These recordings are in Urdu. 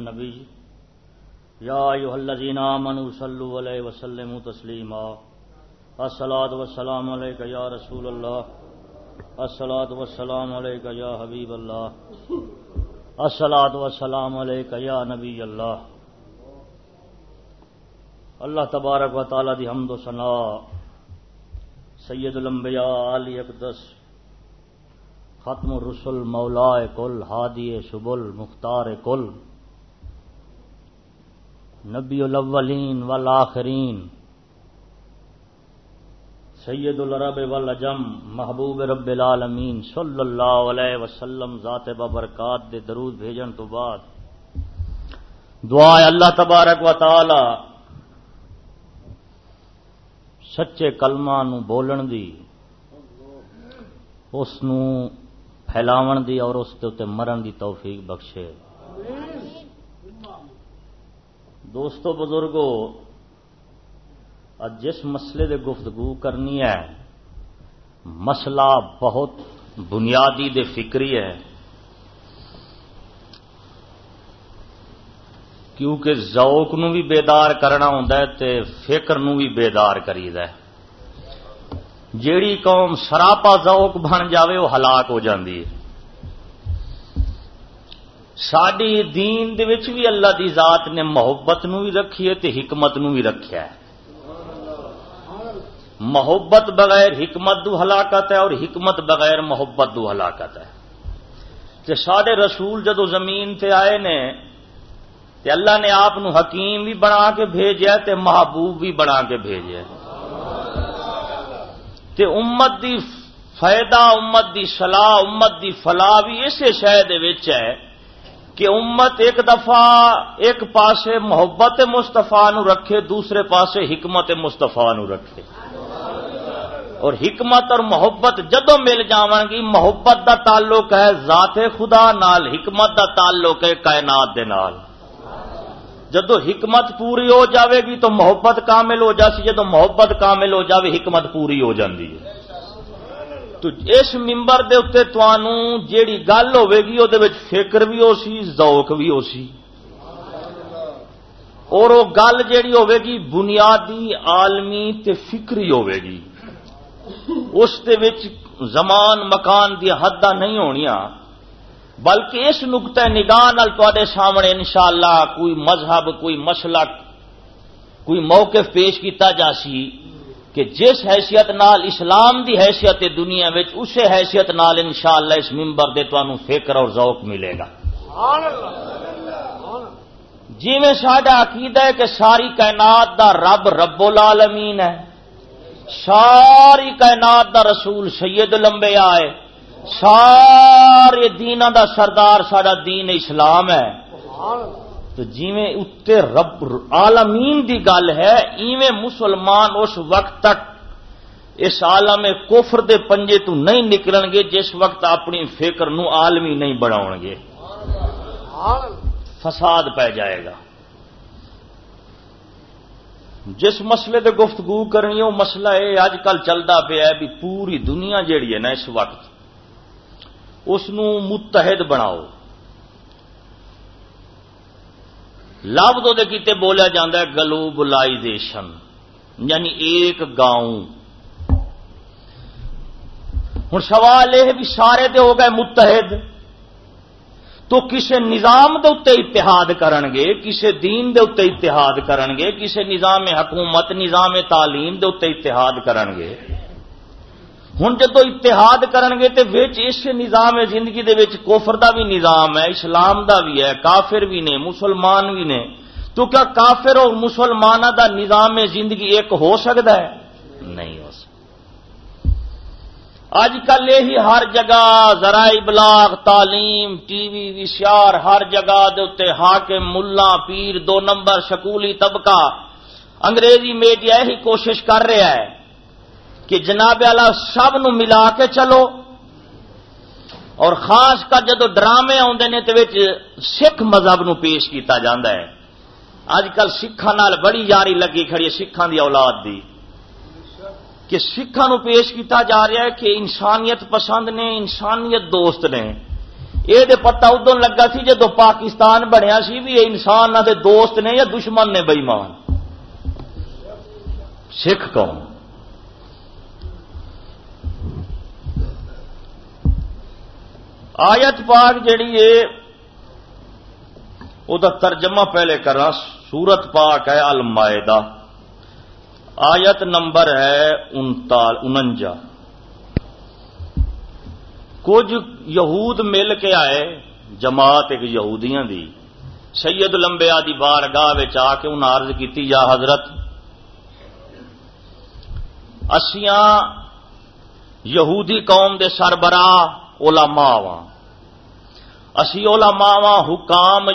نبی، یا ایوہ الذین آمنوا صلو علیہ وسلم تسلیما، الصلاة والسلام علیکہ یا رسول اللہ، الصلاة والسلام علیکہ یا حبیب اللہ، الصلاة والسلام علیکہ یا نبی اللہ۔ اللہ تبارک و تعالی دی حمد و ثنا، سید الانبیاء، علی اقدس، ختم الرسل مولا کل، ہادی سبل، مختار کل۔ نبی الاولین والآخرین سید العرب والعجم محبوب رب العالمین صلی اللہ علیہ وسلم ذات ببرکات دے درود بھیجن تو بعد۔ دعا اللہ تبارک و تعالی سچے کلمہ نو بولن دی، اس نو پھیلاون دی اور اس تے مرن دی توفیق بخشے۔ دوستو بزرگو جس مسئلے دے گفتگو کرنی ہے، مسئلہ بہت بنیادی دے فکری ہے۔ کیونکہ ذوق نو بھی بیدار کرنا ہوتا ہے تے فکر نو بھی بیدار کرید ہے۔ جیڑی قوم سراپا ذوق بن جاوے، وہ ہلاک ہو جاندی ہے۔ ساری دین دے وچ بھی اللہ دی ذات نے محبت نو بھی رکھی ہے تے حکمت نو بھی رکھیا ہے۔ محبت بغیر حکمت دو ہلاکت ہے اور حکمت بغیر محبت دو ہلاکت ہے۔ تے سارے رسول جدو زمین تے آئے نے، تے اللہ نے آپ نو حکیم بھی بنا کے بھیجا تے محبوب بھی بنا کے بھیجا تے امت دی فائدہ، امت دی صلاح، امت دی فلاح بھی اسے شہر ہے۔ کہ امت ایک دفعہ ایک پاسے محبت مستفا نو رکھے، دوسرے پاسے حکمت مستفا نو رکھے۔ اور حکمت اور محبت جدو مل جاؤں گی، محبت دا تعلق ہے ذات خدا نال، حکمت دا تعلق ہے کائنات دے نال۔ جدو حکمت پوری ہو جاوے گی تو محبت کامل ہو جاسی جدو محبت کامل ہو جاوے، حکمت پوری ہو جاندی ہے۔ تو اس ممبر دے اتنے تنوع جیڑی گل ہوے گی وہ فکر بھی ہو سی ذوق بھی ہو سی اور وہ گل جیڑی ہوے گی بنیادی، عالمی تے فکری ہوے گی اس دے وچ زمان، مکان دی حداں نہیں ہونیاں بلکہ اس نقطۂ نگاہ نال تے سامنے انشاءاللہ کوئی مذہب، کوئی مسلک، کوئی موقف پیش کیتا جا سی۔ کہ جس حیثیت نال اسلام دی حیثیت دنیا وچ، اسے حیثیت نال انشاءاللہ اس ممبر دے تانوں فکر اور ذوق ملے گا۔ جی میں ساڈا عقیدہ ہے کہ ساری کائنات دا رب رب العالمین ہے، ساری کائنات دا رسول سید لمبے آئے سارے دینا دا سردار سارا دین اسلام ہے۔ تو جیویں اتنے رب عالمین دی گل ہے، ایویں مسلمان اس وقت تک اس عالم کوفر دے پنجے تو نہیں نکلن گے جس وقت اپنی فکر نو عالمی نہیں بڑھاؤ گے۔ فساد پہ جائے گا۔ جس مسئلے دے گفتگو کرنی وہ مسئلہ ہے اج کل چلتا پیا بھی پوری دنیا جیڑی ہے نا اس وقت، اس متحد بناؤ۔ لفظ وہ کیتے بولیا جاتا ہے، گلوبلائزیشن یعنی ایک گاؤں۔ ہوں سوال یہ بھی سارے دے ہو گئے متحد۔ تو کسی نظام دے اتنے اتحاد کرن گے کسی دین دے اتنے اتحاد کرن گے کسی نظام حکومت، نظام تعلیم دے اتنے اتحاد کرن گے ہوں جدو اتحاد کرن گے تو اس نظام زندگی دے وچ کوفر دا بھی نظام ہے، اسلام دا بھی ہے، کافر بھی نے، مسلمان بھی نے۔ تو کیا کافر اور مسلمان دا نظام زندگی ایک ہو سکتا ہے؟ نہیں ہو سکتا۔ اج کل یہی ہر جگہ ذرائع ابلاغ تعلیم، ٹی وی وشار ہر جگہ دے حاکم، ملا، پیر، دو نمبر، شکولی طبقہ۔ انگریزی میڈیا یہی کوشش کر رہا ہے۔ کہ جناب والا سب نو ملا کے چلو۔ اور خاص کر جدو ڈرامے آدھے نے تو سکھ مذہب نو پیش کیتا جاندہ ہے۔ اج کل سکھان بڑی یاری لگی کھڑی ہے سکھان دی اولاد دی۔ کہ سکھان نو پیش کیتا جا رہا ہے کہ انسانیت پسند نے، انسانیت دوست نے۔ یہ پتا ادو لگا سی جدو پاکستان بنیا سی بھی یہ انسان نہ دوست نے یا دشمن نے بئیمان۔ سکھ قوم۔ آیت پاک جڑی ہے وہ ترجمہ پہلے کرنا، سورت پاک ہے المائدہ۔ آیت نمبر ہے انجا کچھ یہود مل کے آئے، جماعت ایک یہودیاں دی۔ سید لمبے آدی بار گاہ آ کے انہیں عرض کی یا حضرت، اسیاں یہودی قوم دے سربراہ علماء وا اسی علماء حکام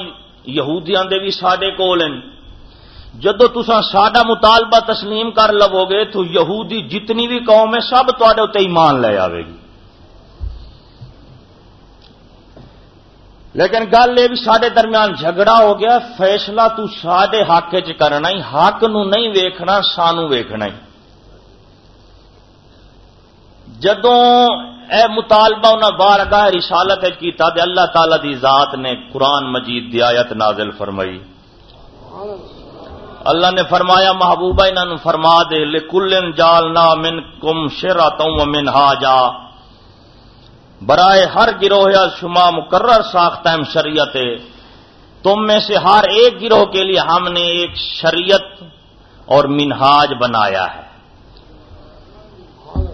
یہودیاں دے بھی ساڈے کول ہیں۔ جدو تسا ساڈا مطالبہ تسلیم کر لو گے تو یہودی جتنی بھی قوم ہے سب تے ایمان لے آئے گی۔ لیکن گل یہ بھی سارے درمیان جھگڑا ہو گیا، فیصلہ تو سارے حق چ کرنا ہی، حق نو نہیں ویکھنا، سانو ویکھنا ہی۔ جدوں اے مطالبہ انہیں بار گاہ رسالت کیتا دے، اللہ تعالی دی ذات نے قرآن مجید دی آیت نازل فرمائی۔ اللہ نے فرمایا، محبوبہ انہوں فرما دے لکل جالنا من کم شرا تو من برائے ہر گروہ یا شما مقرر ساختہ شریعت تم میں سے ہر ایک گروہ کے لیے ہم نے ایک شریعت اور منہاج بنایا ہے۔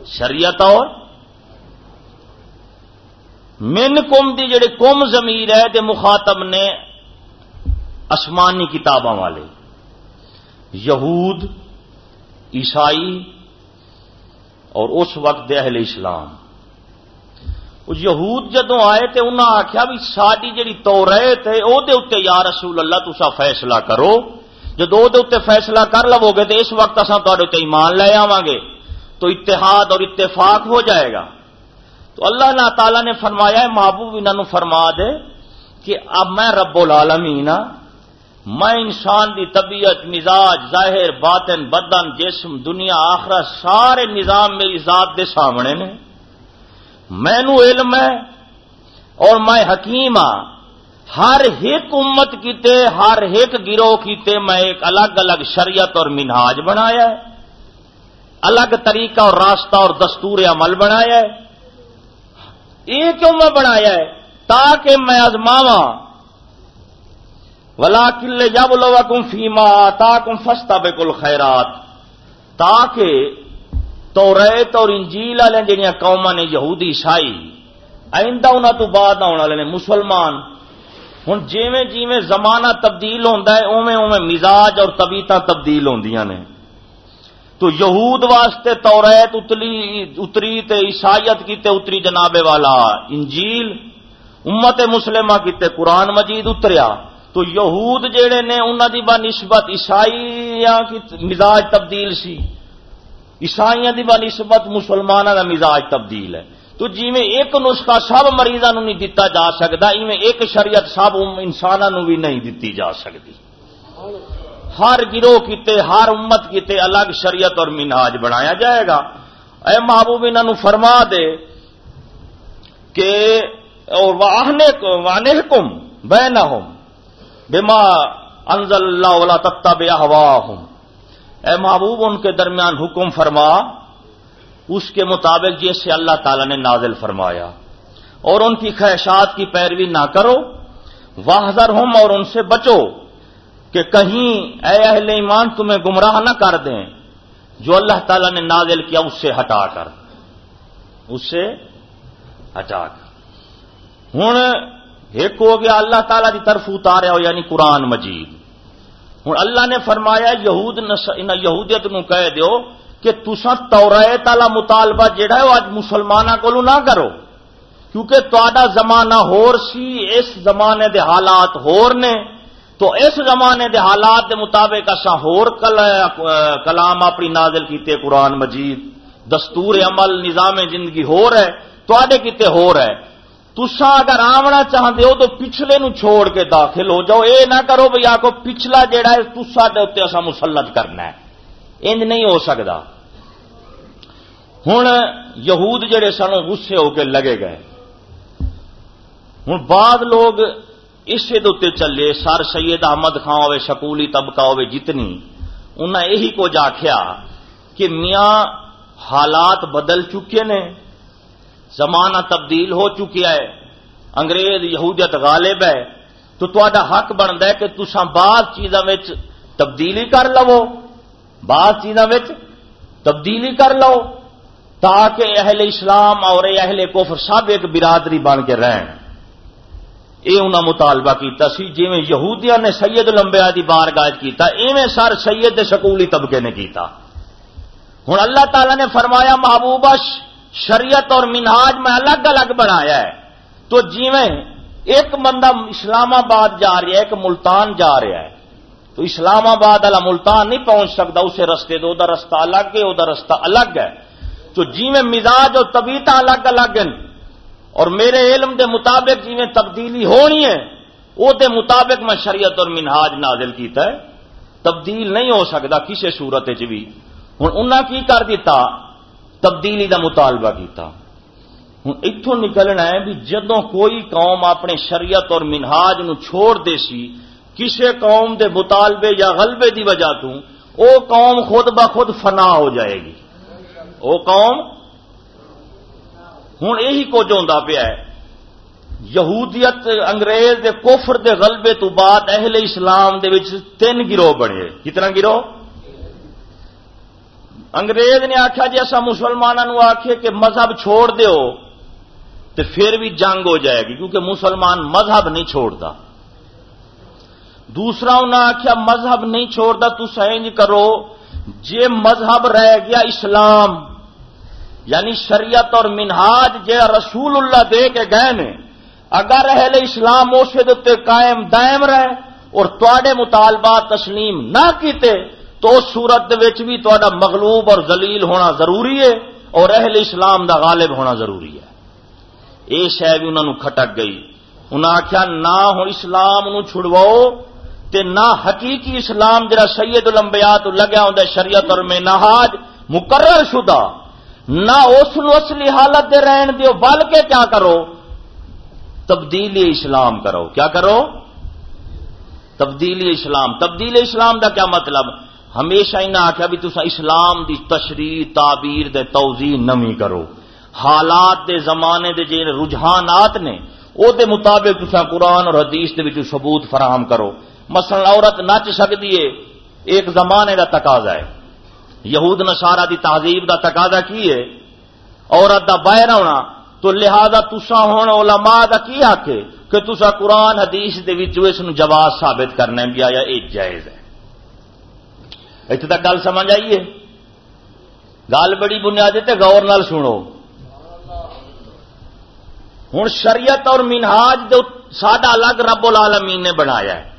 شریعت اور من کم دی جڑے کم زمیر ہے دے مخاطب نے آسمانی کتاباں والے۔ یہود، عیسائی اور اس وقت اہل اسلام۔ یہود جدو آئے تو انہوں نے آخیا بھی ساری جی تو رہے تھے وہ یا رسول اللہ تسا فیصلہ کرو۔ جدو فیصلہ کر لو گے تو اس وقت اصا تے ایمان لے آواں گے۔ تو اتحاد اور اتفاق ہو جائے گا۔ تو اللہ تعالی نے فرمایا ہے، محبوب انہوں فرما دے کہ اب میں رب العالمین ہاں میں انسان دی طبیعت، مزاج، ظاہر، باطن، بدن، جسم، دنیا، آخرت، سارے نظام میری ذات دے سامنے نے۔ مینو علم ہے اور میں حکیم ہاں۔ ہر ایک امت کیتے، ہر ایک گروہ کیتے میں ایک الگ الگ شریعت اور منہاج بنایا ہے۔ الگ طریقہ اور راستہ اور دستور عمل بنایا ہے۔ یہ کیوں میں بنایا ہے؟ تاکہ میں ازماوا ولا کلے جب لو کم فیما تا کم فستا بے خیرات تاکہ تو ریت اور انجیل والے جہاں قوما نے یہودی عیسائی، آئندہ انہوں تو بعد آنے والے نے مسلمان۔ ہوں جیویں جیویں زمانہ تبدیل ہوتا ہے اوے اوے مزاج اور طبیعت تبدیل ہوندیاں نے۔ تو یہود واسطے توریت اتلی، اتری تے عیسائیت کیتے اتری جناب والا۔ انجیل امت مسلمہ کیتے قرآن مجید اتریا۔ تو یہود جڑے نے انہوں دی با نسبت عیسائی کی مزاج تبدیل سی۔ عیسائیاں دی با نسبت مسلمانوں کا مزاج تبدیل ہے۔ تو جی میں ایک نسخہ سب مریضوں نہیں دتا جا سکتا ایویں ایک شریعت سب انسانوں بھی نہیں دتی جا سکتی ہر گروہ کیتے ہر امت کیتے الگ شریعت اور مناج بنایا جائے گا۔ اے محبوب انہوں فرما دے کہ وانے کم بہ نہ ہوں بما انزل اللہ والا تتا بے ہوں اے محبوب، ان کے درمیان حکم فرما۔ اس کے مطابق جیسے اللہ تعالی نے نازل فرمایا۔ اور ان کی خواہشات کی پیروی نہ کرو۔ واحذر ہم اور ان سے بچو۔ کہ کہیں اے اہل ایمان تمہیں گمراہ نہ کر دیں، جو اللہ تعالی نے نازل کیا اس سے ہٹا کر۔ اس سے ہٹا کر۔ ہوں ایک ہو گیا اللہ تعالی کی طرف اتارے ہو یعنی قرآن مجید۔ ہوں اللہ نے فرمایا، یہود یہودیت نو کہہ دیو کہ تسا تورائے تالا مطالبہ جڑا ہے وہ اج مسلمانوں کو نہ کرو۔ کیونکہ تا زمانہ ہور سی، اس زمانے دے حالات ہور نے۔ تو اس زمانے دے حالات دے مطابق اصا ہور کلام اپنی نازل کیتے قرآن مجید، دستور عمل، نظام زندگی ہو رہا ہے تے کتے ہو رہا ہے۔ تسا اگر آمنا چاہتے ہو تو پچھلے نو چھوڑ کے داخل ہو جاؤ۔ اے نہ کرو بھائی آ کو پچھلا جہا ہے تسا دے اتنے اصا مسلط کرنا ہے۔ انج نہیں ہو سکتا ہوں یہود جڑے سن، غصے ہو کے لگے گئے۔ ہوں بعد لوگ اسے دے چلے، سر سید احمد خان ہوے، شکولی طبقہ ہوے، جتنی۔ انہیں یہی کچھ آخیا کہ میاں حالات بدل چکے نے، زمانہ تبدیل ہو چکیا ہے، انگریز، یہودیت غالب ہے، تو تا حق بنتا ہے کہ تسا بعض چیزوں تبدیلی کر لو۔ بعض چیزوں تبدیلی کر لو، تاکہ اہل اسلام اور اہل کفر سب ایک برادری بن کے رہن۔ یہ انہوں مطالبہ کیتا سی جی یہودیاں نے سید لمبیا کی بار گاج کیا ایویں سر سید شکولی طبقے نے کیتا۔ ہوں اللہ تعالی نے فرمایا محبوبہ شریعت اور منہاج میں الگ الگ بنایا ہے۔ تو جیویں ایک بندہ اسلام آباد جا رہا ہے، ایک ملتان جا رہا ہے، تو اسلام آباد والا ملتان نہیں پہنچ سکتا، اسے رستے دو رستہ الگ ہے وہ رستہ الگ ہے۔ تو جیویں مزاج اور طبیعت الگ الگ ہیں اور میرے علم دے مطابق جیویں تبدیلی ہونی ہے وہ دے مطابق میں شریعت اور منہاج نازل کیتا ہے۔ تبدیل نہیں ہو سکتا کسی صورت بھی ہوں انہیں کی کر دیتا تبدیلی دا مطالبہ کیتا۔ ہوں اتوں نکلنا ہے بھی جدوں کوئی قوم اپنے شریعت اور منہاج نو چھوڑ دے سی کسی قوم دے مطالبے یا غلبے دی وجہ تو، او قوم خود بخود فنا ہو جائے گی۔ او قوم ہوں یہی کچھ ہوتا پیا ہے۔ یہودیت انگریز دے کوفر دے غلبے تو بعد اہل اسلام دے وچ تین گروہ بنے۔ کتنا گروہ؟ انگریز نے آخیا جی ایسا مسلمانوں آخے کہ مذہب چھوڑ دیو تو پھر بھی جنگ ہو جائے گی، کیونکہ مسلمان مذہب نہیں چھوڑتا۔ دوسرا انہیں آخیا مذہب نہیں چھوڑتا، تو سینج کرو، جے مذہب رہ گیا اسلام یعنی شریعت اور منہاج جے رسول اللہ دے کے گئے نے، اگر اہل اسلام اسے قائم دائم رہے اور تے مطالبات تسلیم نہ کیتے، تو اس صورت بھی تا مغلوب اور ذلیل ہونا ضروری ہے اور اہل اسلام دا غالب ہونا ضروری ہے۔ یہ شہ بھی انہوں کھٹک گئی۔ انہیں آخیا نہ ہوں اسلام نو چھڑواؤ تے نہ حقیقی اسلام جڑا سید لمبیا تو لگیا ہوں شریعت اور میں نہاج مقرر شدہ۔ نہ اس اصلی حالت دے رہن دیو، بلکہ کیا کرو؟ تبدیلی اسلام کرو۔ کیا کرو؟ تبدیلی اسلام۔ تبدیلی اسلام دا کیا مطلب؟ ہمیشہ انہیں آخیا بھی تسا اسلام دی تشریح، تعبیر دے توضیح نمی کرو۔ حالات دے زمانے دے جی رجحانات نے، او دے مطابق تسا قرآن اور حدیث دے ثبوت فراہم کرو۔ مثلا عورت نچ سکتی ہے، ایک زمانے کا تقاضا ہے۔ یہود نشارا دی تہذیب دا تقاضا کی ہے؟ عورت دا باہر ہونا تو لہذا تسا ہوں علماء دا کی آ کہ تسا قرآن، حدیث دے اس جواز ثابت کرنا بھی آیا یہ جائز ہے۔ اتنے تک گل سمجھ آئیے گل بڑی بنیادی تے غور نال سنو۔ ہوں شریعت اور منہاج ساڈا الگ رب العالمین نے بنایا ہے۔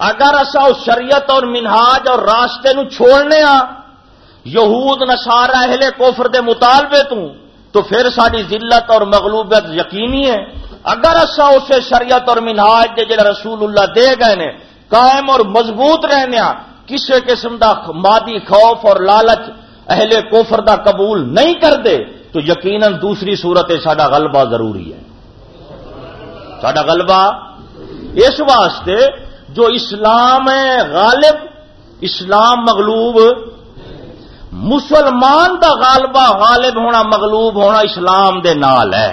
اگر اصا اس شریعت اور منہاج اور راستے نو چھوڑنے آ یہود نسارا اہل کوفر دے مطالبے تو تو پھر ساری ذلت اور مغلوبیت یقینی ہے۔ اگر اصا اسے شریعت اور منہاج دے جڑا رسول اللہ دے گئے نے، قائم اور مضبوط رہنے آ کسی قسم دا مادی خوف اور لالچ اہل کوفر دا قبول نہیں کر دے تو یقیناً دوسری صورت سڈا غلبہ ضروری ہے۔ سڈا غلبہ اس واسطے جو اسلام غالب، اسلام مغلوب، مسلمان دا غالبہ غالب ہونا مغلوب ہونا اسلام دے نال ہے۔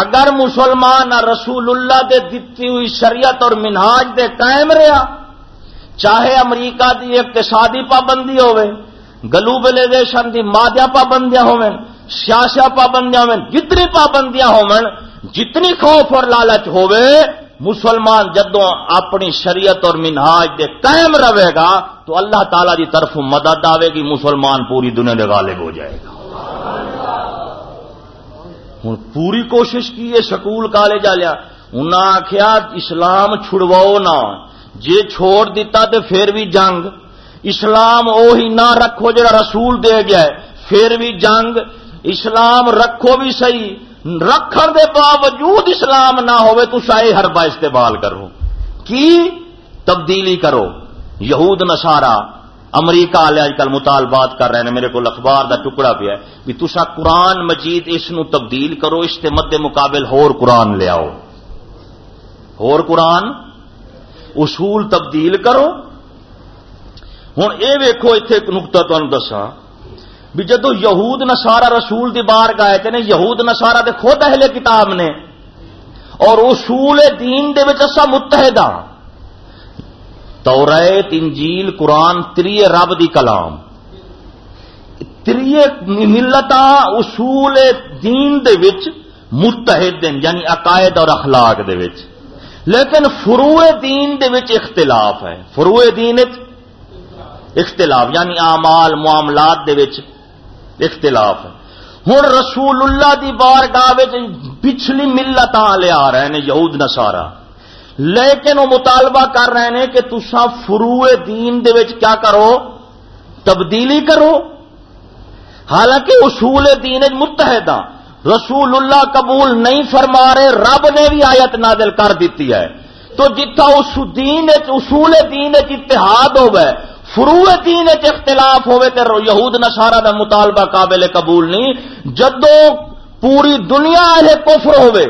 اگر مسلمان رسول اللہ دے دیتی ہوئی شریعت اور منہاج دے قائم رہا، چاہے امریکہ دی اقتصادی پابندی ہوئے گلوبلائزیشن دی مادیا پابندیاں ہوئے سیاسیا پابندیاں ہوئے، جتنی پابندیاں ہوئے، جتنی خوف اور لالچ ہوئے مسلمان جدو اپنی شریعت اور منہاج دے قائم رہے گا، تو اللہ تعالی دی طرف مدد آئے گی، مسلمان پوری دنیا دے غالب ہو جائے گا۔ ہوں پوری کوشش کی ہے، سکول، کالج والیا انہیں آخیا اسلام چھڑواؤ نہ۔ جے چھوڑ دیتا تو پھر بھی جنگ۔ اسلام وہی نہ رکھو جا رسول دے گیا ہے۔ پھر بھی جنگ۔ اسلام رکھو بھی صحیح۔ رکھن دے باوجود اسلام نہ ہوئے تو شاہی ہر استعمال کرو۔ کی؟ تبدیلی کرو۔ یہود نشارا امریکہ والے اج کل مطالبات کر رہے ہیں، میرے کو اخبار دا ٹکڑا پیا ہے بھی تسا قرآن مجید اس نو تبدیل کرو، اس کے مد مقابل ہور قرآن لے آؤ۔ ہور قرآن؟ اصول تبدیل کرو۔ ہوں یہ ویکو اتنے ایک نقطہ تمہیں دسا بھی جدو یہود نسارا رسول دی بار گائے تھے یہود نسارا دے خود اہل کتاب نے، اور اصول دین دے وچ اسا متحد توریت انجیل، قرآن تری رب دی کلام۔ تری ملتا اصول دین دے وچ متحد دن یعنی عقائد اور اخلاق دے وچ۔ لیکن فروع دین دے وچ اختلاف ہے۔ فروع دین اختلاف یعنی اعمال، معاملات دے وچ اختلاف ہے۔ ہوں رسول اللہ دی بار گاہ پچھلی ملت لے آ رہے ہیں یہود نسارا لیکن وہ مطالبہ کر رہے ہیں کہ تسا فروع دین دے وچ کیا کرو؟ تبدیلی کرو۔ حالانکہ اصول دین متحدہ ہاں۔ رسول اللہ قبول نہیں فرما رہے، رب نے بھی آیت نادل کر دیتی ہے۔ تو جتھا اس دین اصول دین اتحاد ہوئے فروع دین اختلاف ہوئے تو یہود نشارہ دا مطالبہ قابل قبول نہیں۔ جدو پوری دنیا اہل کفر ہوئے،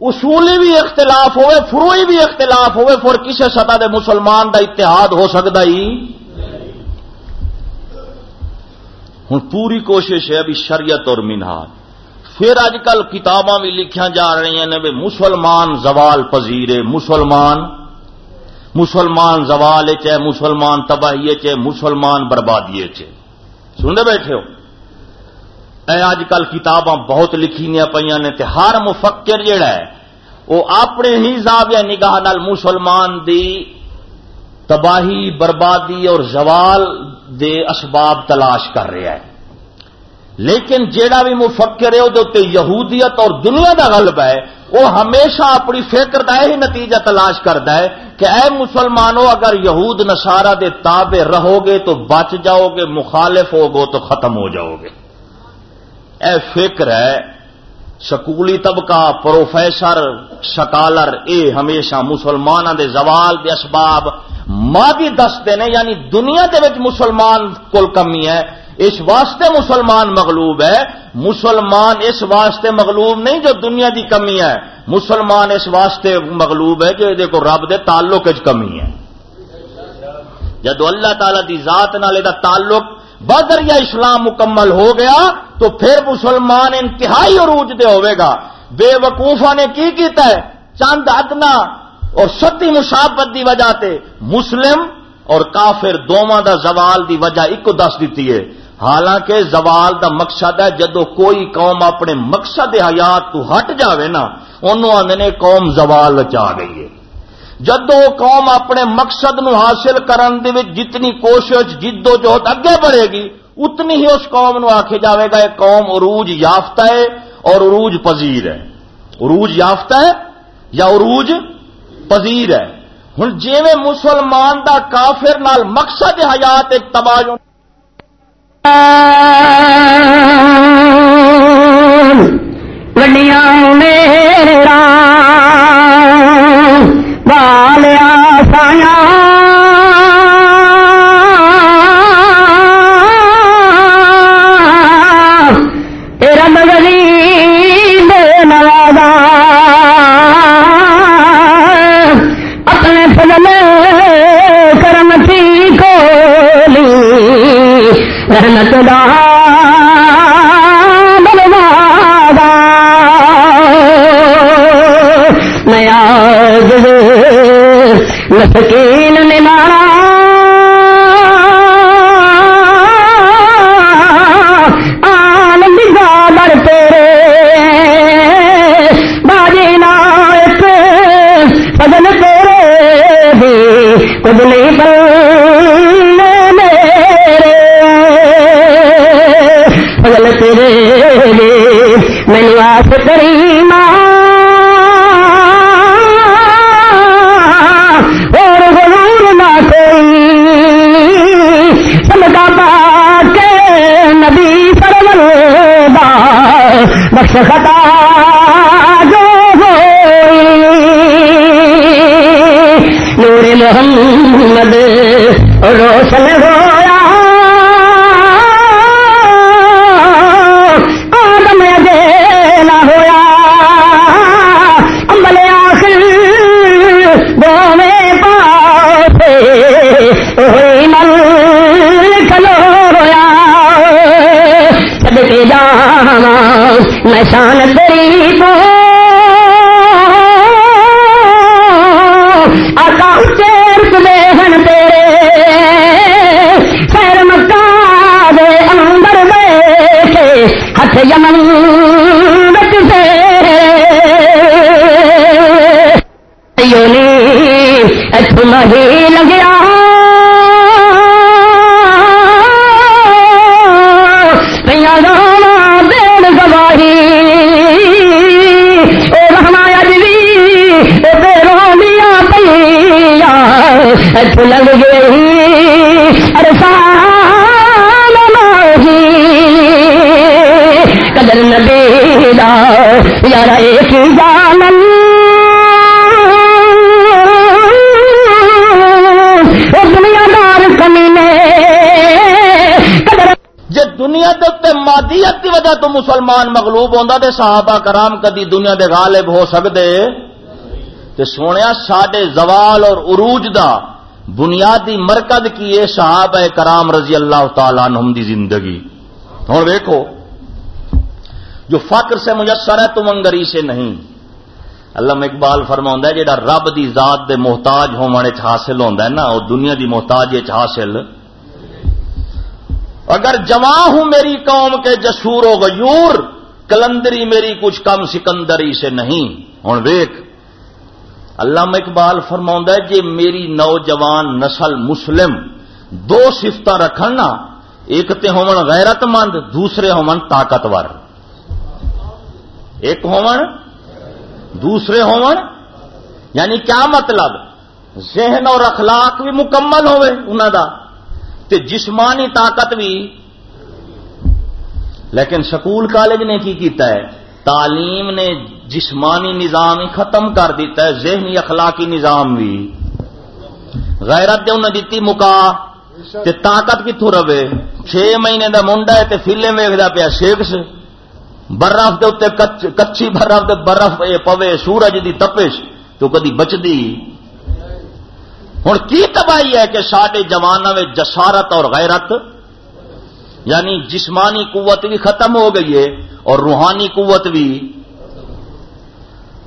اصولی بھی اختلاف ہوئے، فروئی بھی اختلاف ہوئے، پھر کسی سطح دے مسلمان دا اتحاد ہو سکتا ہی؟ ہوں پوری کوشش ہے ابھی شریعت اور منہاد پھر اج کل کتاباں بھی لکھا جا رہی ہیں بھی مسلمان زوال پذیرے، مسلمان مسلمان زوال چے مسلمان تباہی چے مسلمان بربادی چے سنتے بیٹھے ہو۔ اے اج کل کتاباں بہت لکھی پہ تے ہر مفکر جڑا ہے، وہ اپنے ہی زاویہ نگاہ نال مسلمان دی تباہی، بربادی اور زوال دے اسباب تلاش کر رہا ہے۔ لیکن جیڑا بھی مفکر ہے وہ یہودیت اور دنیا دا غلب ہے وہ ہمیشہ اپنی فکر کا ہی نتیجہ تلاش کرتا ہے کہ اے مسلمانوں، اگر یہود نشارہ دے تابے رہو گے تو بچ جاؤ گے، مخالف ہوگو تو ختم ہو جاؤ گے۔ اے فکر ہے، سکولی طبقہ، پروفیسر، شکالر، اے ہمیشہ مسلمانوں دے زوال دے اسباب مادی دستے نے یعنی دنیا دے وچ مسلمان کل کمی ہے۔ اس واسطے مسلمان مغلوب ہے۔ مسلمان اس واسطے مغلوب نہیں جو دنیا دی کمی ہے۔ مسلمان اس واسطے مغلوب ہے کہ دیکھو رب دے تعلق کمی ہے۔ جدو اللہ تعالی دی ذات نالے دا تعلق بدر یا اسلام مکمل ہو گیا تو پھر مسلمان انتہائی عروج دے ہوئے گا۔ بے وقوفا نے کی کیتا ہے؟ چند ادنا اور ستی مشابت دی وجہ تے مسلم اور کافر دونوں دا زوال دی وجہ ایک دس دیتی ہے۔ حالانکہ زوال دا مقصد ہے جدو کوئی قوم اپنے مقصد حیات تو ہٹ جاوے نا، انہوں آدھے قوم زوال آ گئی ہے۔ جدو قوم اپنے مقصد نو حاصل کرن دے جتنی کوشش جدو جہد اگے بڑھے گی، اتنی ہی اس قوم نو آخے جاوے گا، یہ قوم عروج یافتہ ہے اور عروج پذیر ہے۔ عروج یافتہ ہے یا عروج پذیر ہے؟ ہوں جی مسلمان دا کافر نال مقصد حیات ایک تباہ وڈیاں میرا رحمت دا مسکین نے مارا۔ سختا جو نور محمد روشن ہوا آدم دینا ہوا امبل آخر پاس مل کلو رویا۔ سب کے جانا میں شان آقا چیر تیرے۔ خیر مکہ دے اندر بیٹھے ہاتھ یمن بچ سے نہیں لگیا او رحمایا جی بے رویا پیا لگ گئی ارسان ماہی۔ قدر نبی دا یار ایک جانن دنیا دے مادیت وجہ تو مسلمان مغلوب ہوتا تو صحابہ کرام کدی دنیا دے غالب ہو سکتے تے سونے سڈے زوال اور عروج دا بنیادی مرکز کی یہ صحابہ کرام رضی اللہ تعالیٰ عنہم دی زندگی۔ ہوں دیکھو جو فقر سے مجسر ہے تم انگری سے نہیں۔ اللہ اقبال فرما ہے جا رب دی ذات دے محتاج ہونے حاصل ہوتا ہے نا وہ دنیا دی محتاج حاصل اگر جمع ہوں میری قوم کے جسور و غیور، کلندری میری کچھ کم سکندری سے نہیں۔ ہوں ویک اللہ اقبال فرما ہے جی میری نوجوان نسل مسلم، دو سفت رکھنا ایک تے ہون غیرت مند، دوسرے ہون طاقتور۔ ایک ہون، دوسرے ہون یعنی کیا مطلب؟ ذہن اور اخلاق بھی مکمل ہوئے انہوں کا تے جسمانی طاقت بھی۔ لیکن سکول کالج نے کی کیتا ہے؟ تعلیم نے جسمانی نظام ہی ختم کر دیتا ہے، ذہنی اخلاقی نظام بھی۔ غیرت دے انہیں دیتی مکا، تے طاقت کتوں رہے؟ چھ مہینے دا منڈا ہے تے فلم ویکدا پیا سیکس برف دے اتنے کچی برف دے برف پوے، سورج دی تپش، تو کدی بچدی۔ ہوں کی تباہی ہے کہ سارے جوانوں میں جسارت اور غیرت یعنی جسمانی قوت بھی ختم ہو گئی ہے اور روحانی قوت بھی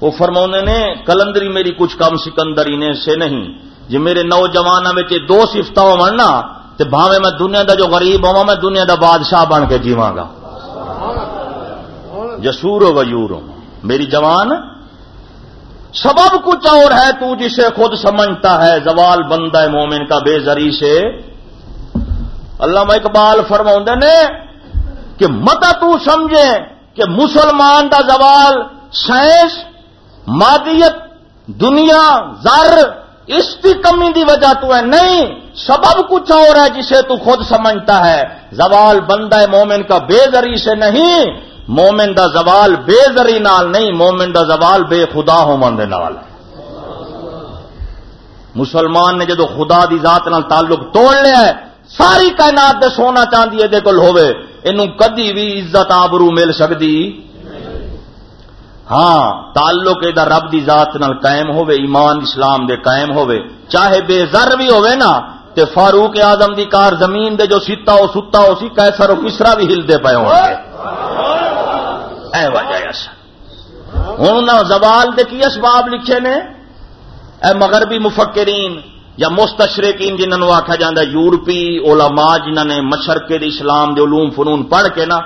وہ فرمونے نے کلندری میری کچھ کم سکندری نے سے نہیں۔ جی میرے نوجوانوں میں دو سفت ہونا تو بھاوے میں دنیا دا جو غریب ہوا میں دنیا دا بادشاہ بن کے جیواں گا۔ جسور و وجور ہوں میری جوان سبب کچھ اور ہے تو جسے خود سمجھتا ہے، زوال بندہ مومن کا بے زری سے۔ اللہ اقبال فرما نے کہ متا تو سمجھے کہ مسلمان کا زوال سائنس، مادیت، دنیا، زر، اس کی کمی دی وجہ تو ہے۔ نہیں، سبب کچھ اور ہے جسے تو خود سمجھتا ہے۔ زوال بندہ مومن کا بے زری سے نہیں۔ مومن دا زوال بے زری نال نہیں، مومن دا زوال بے خدا ہو نال۔ مسلمان نے جدو خدا دی ذات نال تعلق توڑ لیا ہے، ساری کائنات دے سونا چاندی یہ کول ہوے اینو کدی بھی عزت آبرو مل سکتی ہاں تعلق یہ رب دی ذات نال قائم ہوے ایمان اسلام دے قائم ہوے چاہے بے زر بھی ہوے نا، تے فاروق اعظم دی کار زمین دے جو سیتا ہو ستا ہو سی کیسر و کسرا بھی ہلدے پے ہوں گے اے وجہ ہوں نہ زوال دے کی اسباب لکھے نے۔ اے مغربی مفکرین یا مستشرقین جنہوں آخیا جا یورپی علماء جنہوں نے مشرقے دی اسلام دے علوم فنون پڑھ کے نا،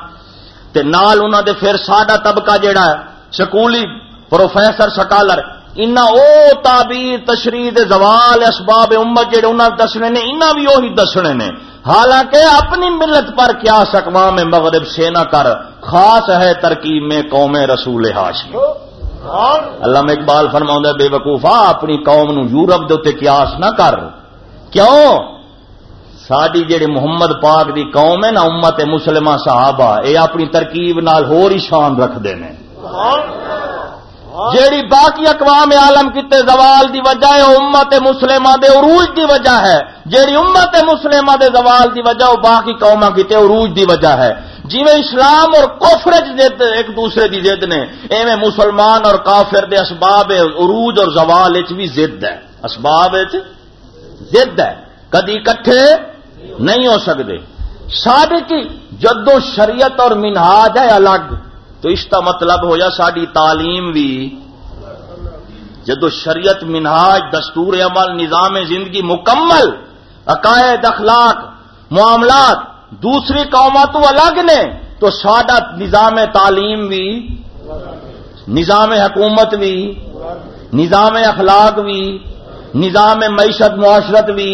تے نال انہوں دے پھر ساڈا طبقہ جیڑا ہے، سکولی پروفیسر سکالر ان او تعبیر تشریح زوال، اسباب امت جڑے انہوں نے دسنے نے انہوں بھی وہی دسنے نے۔ حالانکہ اپنی ملت پر کیا سکوا میں مغرب سے نہ کر، خاص ہے ترکیب میں قوم رسول ہاشمی اللہ میں اقبال فرما بے وقوفا اپنی قوم نو یورپ دے قیاس نہ کر۔ کیوں؟ ساری جیڑی محمد پاک دی قوم ہے نا، امت مسلمہ صحابہ، اے اپنی ترکیب نال ہو رہی شان رکھتے ہیں جیڑی باقی اقوام عالم کتے زوال دی وجہ ہے، امت مسلمہ دے عروج دی وجہ ہے۔ جیڑی امت مسلمہ دے زوال دی وجہ وہ باقی قوم کتے عروج دی وجہ ہے۔ جی اسلام اور کوفر ضد ایک دوسرے کی ضد نے، ایویں مسلمان اور کافر دے اسباب عروج اور زوال بھی ضد ہے۔ اسباب ضد ہے۔ کدی کٹھے نہیں ہو سکتے سارے کی جدو شریعت اور منہاج ہے الگ۔ تو اس کا مطلب ہو جا ساری تعلیم بھی جدو شریعت منہاج، دستور عمل، نظام زندگی مکمل، عقائد، اخلاق، معاملات دوسری قوما تو الگ نے، تو سادہ نظام تعلیم بھی نظام حکومت بھی نظام اخلاق بھی نظام معیشت، معاشرت بھی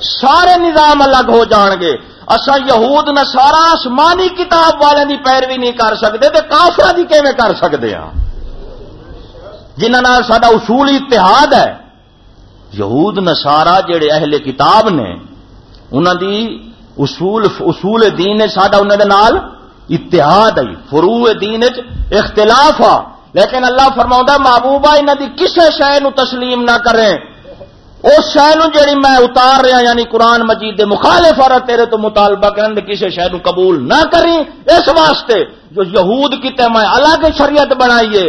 سارے نظام الگ ہو جان گے۔ اصا یہود نہ سارا آسمانی کتاب والے کی پیروی نہیں کر سکتے تو کافر کی کیون کر سکتے ہیں جنہوں سا اصول اتحاد ہے۔ یہود نسارا جڑے اہل کتاب نے انہوں دی اصول اصول دین سڈا انہوں نال اتحاد آئی فرو دین اختلاف آ۔ لیکن اللہ فرما محبوبہ انہوں دی کسے شہ تسلیم نہ کریں۔ اس شہ جیڑی میں اتار رہا یعنی قرآن مجید مخالف اور تیرے تو مطالبہ کرنے کسی شہ قبول نہ کریں، اس واسطے جو یہود کتے میں الگ شریعت بنائیے،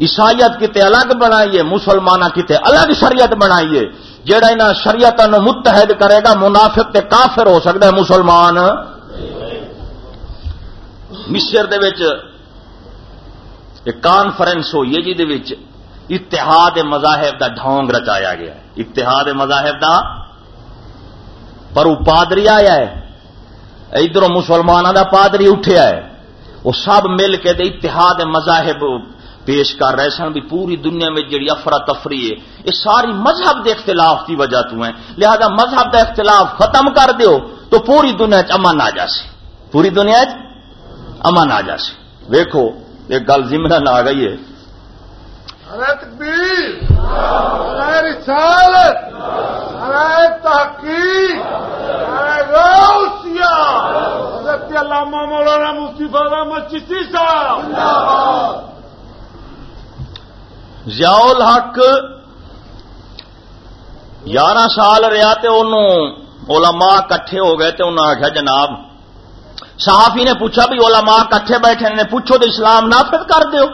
عیسائیت کتے الگ بنائیے مسلمان کتے الگ شریعت بنائیے جہاں انہیں شریعت متحد کرے گا، منافق تے کافر ہو سکتا ہے، مسلمان۔ مصر دے وچ ایک کانفرنس ہوئی ہے جی اتحاد مذاہب دا ڈھونگ رچایا گیا۔ ہے اتحاد مذاہب دا پر وہ پادری آیا ہے۔ ادھر مسلمانوں دا پادری اٹھیا ہے وہ سب مل کے دے اتحاد مذاہب پیش کر رہے سن بھی پوری دنیا میں جڑی افراتفری ہے۔ یہ ساری مذہب دے اختلاف کی وجہ تو ہیں۔ لہذا مذہب دا اختلاف ختم کر دیو تو پوری دنیا امن آ جاسی پوری دنیا امن آ جاسی ویکو ایک گل زمرن آ گئی ہے۔ مولانا مفتی فاضا مسجد صاحب۔ ضیاء الحق یارہ سال رہا تو انہوں علماء کٹھے ہو گئے تو انہوں نے آخیا جناب، صحافی نے پوچھا بھی علماء کٹھے بیٹھے نے، پوچھو تو اسلام نافذ کر دیو۔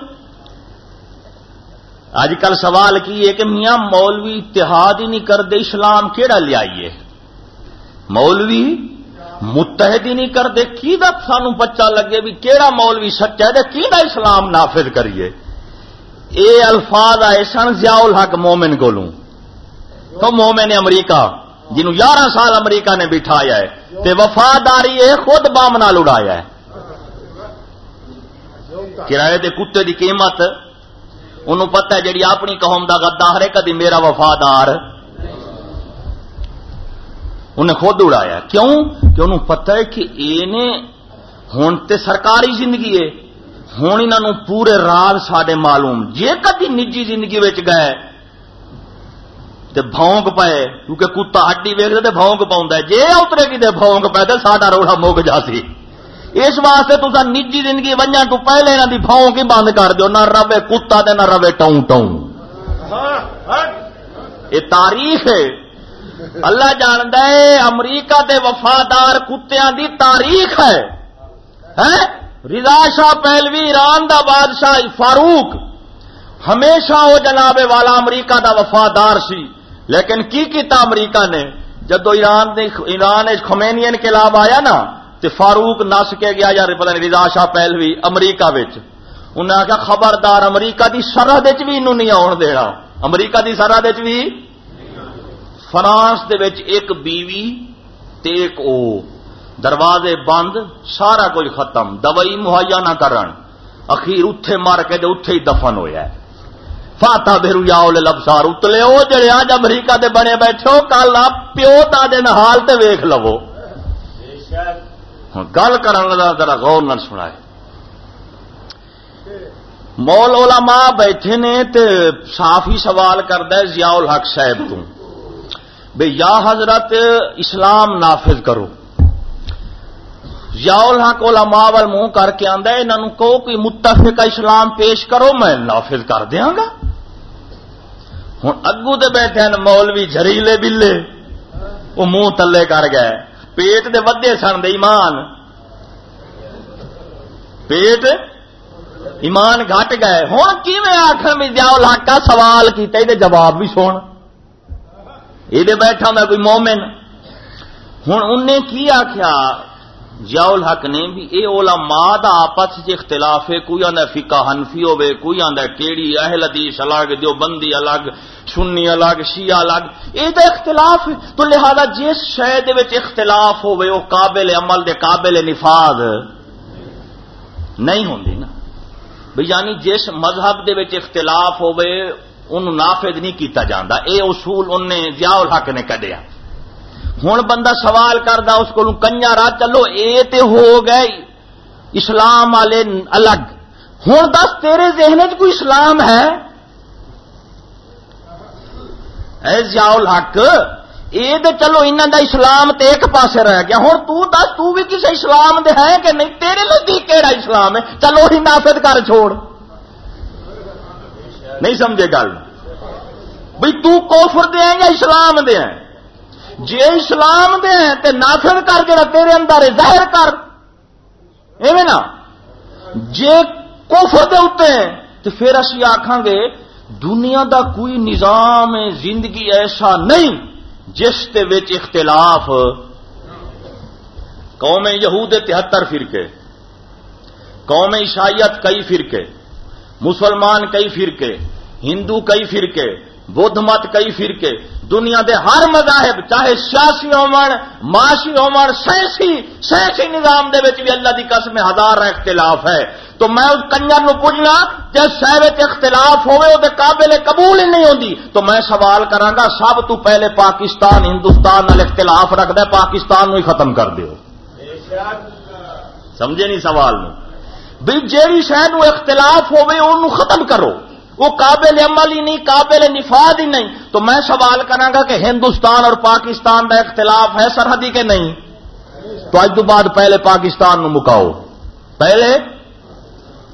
اج کل سوال کی ہے کہ میاں مولوی اتحاد ہی نہیں کرتے اسلام کہڑا لیا مولوی متحد ہی نہیں کرتے کی سانو بچہ لگے بھی کہڑا مولوی سچا ہے؟ کی اسلام نافذ کریے؟ اے الفاظ آئے سن ضیاء الحق مومن کو تو مومن امریکہ، جنہوں یارہ سال امریکہ نے بٹھایا ہے، تے وفاداری ہے، خود بام نال اڑایا ہے۔ کرایے دے کتے دی قیمت انہوں پتہ ہے جڑی اپنی قوم دا غدار ہے، کدی میرا وفادار۔ انہیں خود اڑایا۔ کیوں؟ کہ انہوں پتہ ہے کہ ہوں تے سرکاری زندگی ہے۔ ہوں انہوں پورے راز سڈے معلوم۔ جے کدی نجی زندگی گئے تو بونک پائے، کیونکہ کتا ہڈی ویک تو بونک پاؤں جے اترے کی بونک پائے تو ساڈا روڑا مک جا اس واسطے تصا نجی زندگی ونجا تو پہلے یہاں کی بونک بند کر دو نہ روے کتا نہ روے ٹاؤں ٹاؤں یہ تاریخ ہے۔ اللہ جاند امریکہ دے وفادار کتوں دی تاریخ ہے۔ رضا شاہ پہلوی ایران دا بادشاہ فاروق۔ ہمیشہ وہ جناب والا امریکہ دا وفادار سی۔ لیکن کی کیتا امریکہ نے؟ جدو ایران ایران خمینی انقلاب آیا نا تو فاروق نس کے گیا یا پتہ نہیں رضا شاہ پہلوی، امریکہ انہیں آخیا خبردار، امریکہ دی سرحد بھی انہوں نہیں آن دینا امریکہ دی سرحد بھی فرانس دے وچ ایک بیوی تے ایک او۔ دروازے بند، سارا کچھ ختم۔ دوائی مہیا نہ کرن۔ اخیر اتے مر کے دے اتے ہی دفن ہوا فاتا بےرو یا لبسار، اتلے وہ جڑے آج امریکہ دے بنے بیٹھے ہو کل آپ پیو تا دن حال تے ویخ لو۔ ہاں، گل کرن ذرا غور نہ سنا مول علماء بیٹھے نے تے صاف ہی سوال کرتا ہے ضیاء الحق صاحب تو بھئی یا حضرت اسلام نافذ کرو۔ الحق علماء وال منہ کر کے آندا ہے، انہاں کہو کوئی متفق اسلام پیش کرو، میں نافذ کر دیاں گا۔ ہوں اگو تے بیٹھے ہیں مولوی جھریلے بلے، وہ منہ تلے کر گئے۔ پیٹ دے ودے سن دے ایمان۔ پیٹ ایمان گھٹ گئے۔ ہوں کی آخر میں جاؤ لاکا سوال کیا یہ جواب بھی سن۔ یہ بیٹھا میں کوئی مومن۔ ہوں انہیں کی آخیا جاؤ حق نے بھی اے اولا ماں دا آپس چ اختلاف ہے، کوئی آدھا فکا ہنفی ہوے کوئی آدھا کیڑی اہل حدیث الگ دیو بندی الگ، سنی الگ، شیعہ الگ یہ تو اختلاف ہے۔ تو لہذا جس شہر اختلاف ہوے وہ قابل عمل دے قابل نفاذ نہیں ہوندی نا۔ بھئی یعنی جس مذہب دے وچ اختلاف ہوے ان نافذ نہیں کیتا جاندا۔ اے اصول انہیں ضیاء الحق نے کڈیا۔ ہوں بندہ سوال کرتا اس کو کنیا راہ چلو، اے تے ہو گئے۔ اسلام والے الگ۔ ہوں دس، تیرے ذہن چ کوئی اسلام ہے؟ ضیاء حق یہ تو چلو انہوں دا اسلام تے ایک پاسے رہ گیا۔ ہوں تو دس، تو بھی کسی اسلام دے ہے کہ نہیں؟ تیرے نزدیک کہڑا اسلام ہے؟ چلو ہی نافذ کر چھوڑ۔ نہیں سمجھے گل؟ بھائی تو کوفر دے یا اسلام دے ہیں؟ جی اسلام دے ہیں تے نافذ کر کے تیرے اندر ظاہر کر۔ ایویں نا؟ جے کوفر دے اتنے تو پھر اسی آکھاں گے، دنیا دا کوئی نظام زندگی ایسا نہیں جس کے اختلاف۔ قوم یہود تہتر فرقے، قوم عیسائیت کئی فرقے، مسلمان کئی فرقے، ہندو کئی فرقے بدھ مت کئی فرقے۔ دنیا دے ہر مذاہب، چاہے سیاسی ہومن معاشی ہومن سائنسی سائنسی نظام دے بھی اللہ کی قسم ہزار اختلاف ہے۔ تو میں اس کنجر نو پوچھنا جب شہر اختلاف ہوئے وہ قابل قبول ہی نہیں ہوتی تو میں سوال کرا سب تو پہلے پاکستان، ہندوستان نال اختلاف رکھد پاکستان نو ہی ختم کر دیو۔ سمجھے نہیں سوال نو؟ بھی جیڑی شہر اختلاف ہوئے انہوں ختم کرو۔ وہ قابل عمل ہی نہیں، قابل نفاد ہی نہیں۔ تو میں سوال کرا کہ ہندوستان اور پاکستان کا اختلاف ہے سرحدی کے نہیں؟ تو اج تو بعد پہلے پاکستان نو مکاؤ۔ پہلے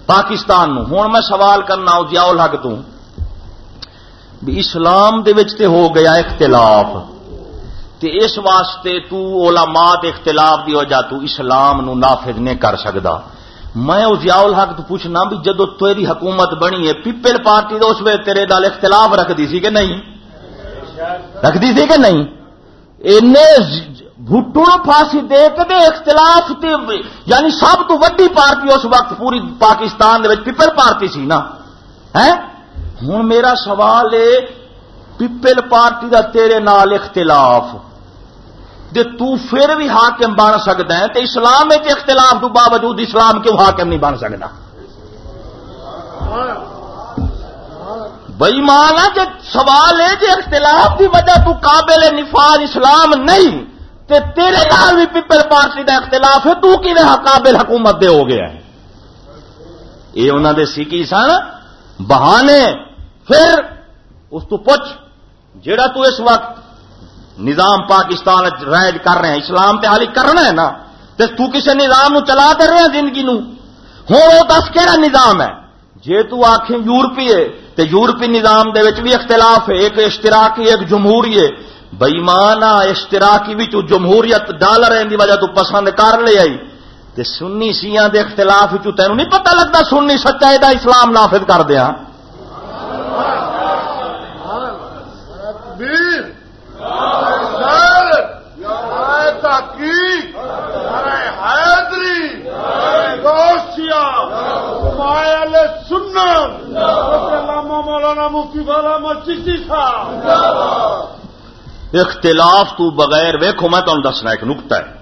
پاکستان نو۔ ہوں میں سوال کرنا جاؤ لگ اسلام دے تے ہو گیا اختلاف۔ تے اس واسطے تو علماء اختلاف دی وجہ تو اسلام نو نافذ نہیں کر سکتا میں اس الحق تو پوچھنا بھی جدو تیری حکومت بنی ہے، پیپل پارٹی تو اس وقت تیرے دال اختلاف رکھتی سی کہ نہیں؟ رکھتی سی کہ نہیں؟ بھٹو پھانسی دے کے دے اختلاف تے یعنی سب تو وڈی پارٹی اس وقت پوری پاکستان دے پیپل پارٹی سی نا۔ ہوں میرا سوال ہے پیپل پارٹی دا تیرے نال اختلاف دے تو پھر بھی حاکم بن سکتا ہے تو اسلام کے اختلاف تو باوجود اسلام کیوں حاکم نہیں بن سکتا بئی مانا جی سوال ہے جی اختلاف کی وجہ تو قابل نفاذ اسلام نہیں، تے تیرے نال بھی پیپل پارٹی کا اختلاف ہے، تو کی قابل حکومت دے ہو گیا ہے۔ یہ انہوں نے سیکھی سن بہانے۔ پھر اس تو پوچھ جڑا تو اس وقت نظام پاکستان رائج کر رہے ہیں، اسلام تے حالی کرنا ہے نا۔ تے تو کسی نظام نو چلا کر رہے ہیں زندگی نو۔ ہوں وہ دس کہڑا نظام ہے۔ جے تو آخیں یورپی ہے، تے یورپی نظام دے وچ بھی اختلاف ہے۔ ایک اشتراکی، ایک جمہوری ہے۔ بئیمانا اشتراکی بھی جمہوریت ڈالر دی وجہ تو پسند کر لے آئی۔ تے سنی سیاں دے اختلاف تینوں نہیں پتہ لگتا، سنی سچائی دا اسلام نافذ کر دیا۔ مولانا مفتی والا اختلاف تو بغیر ویکو میں تمہیں دسنا ایک نقطہ ہے۔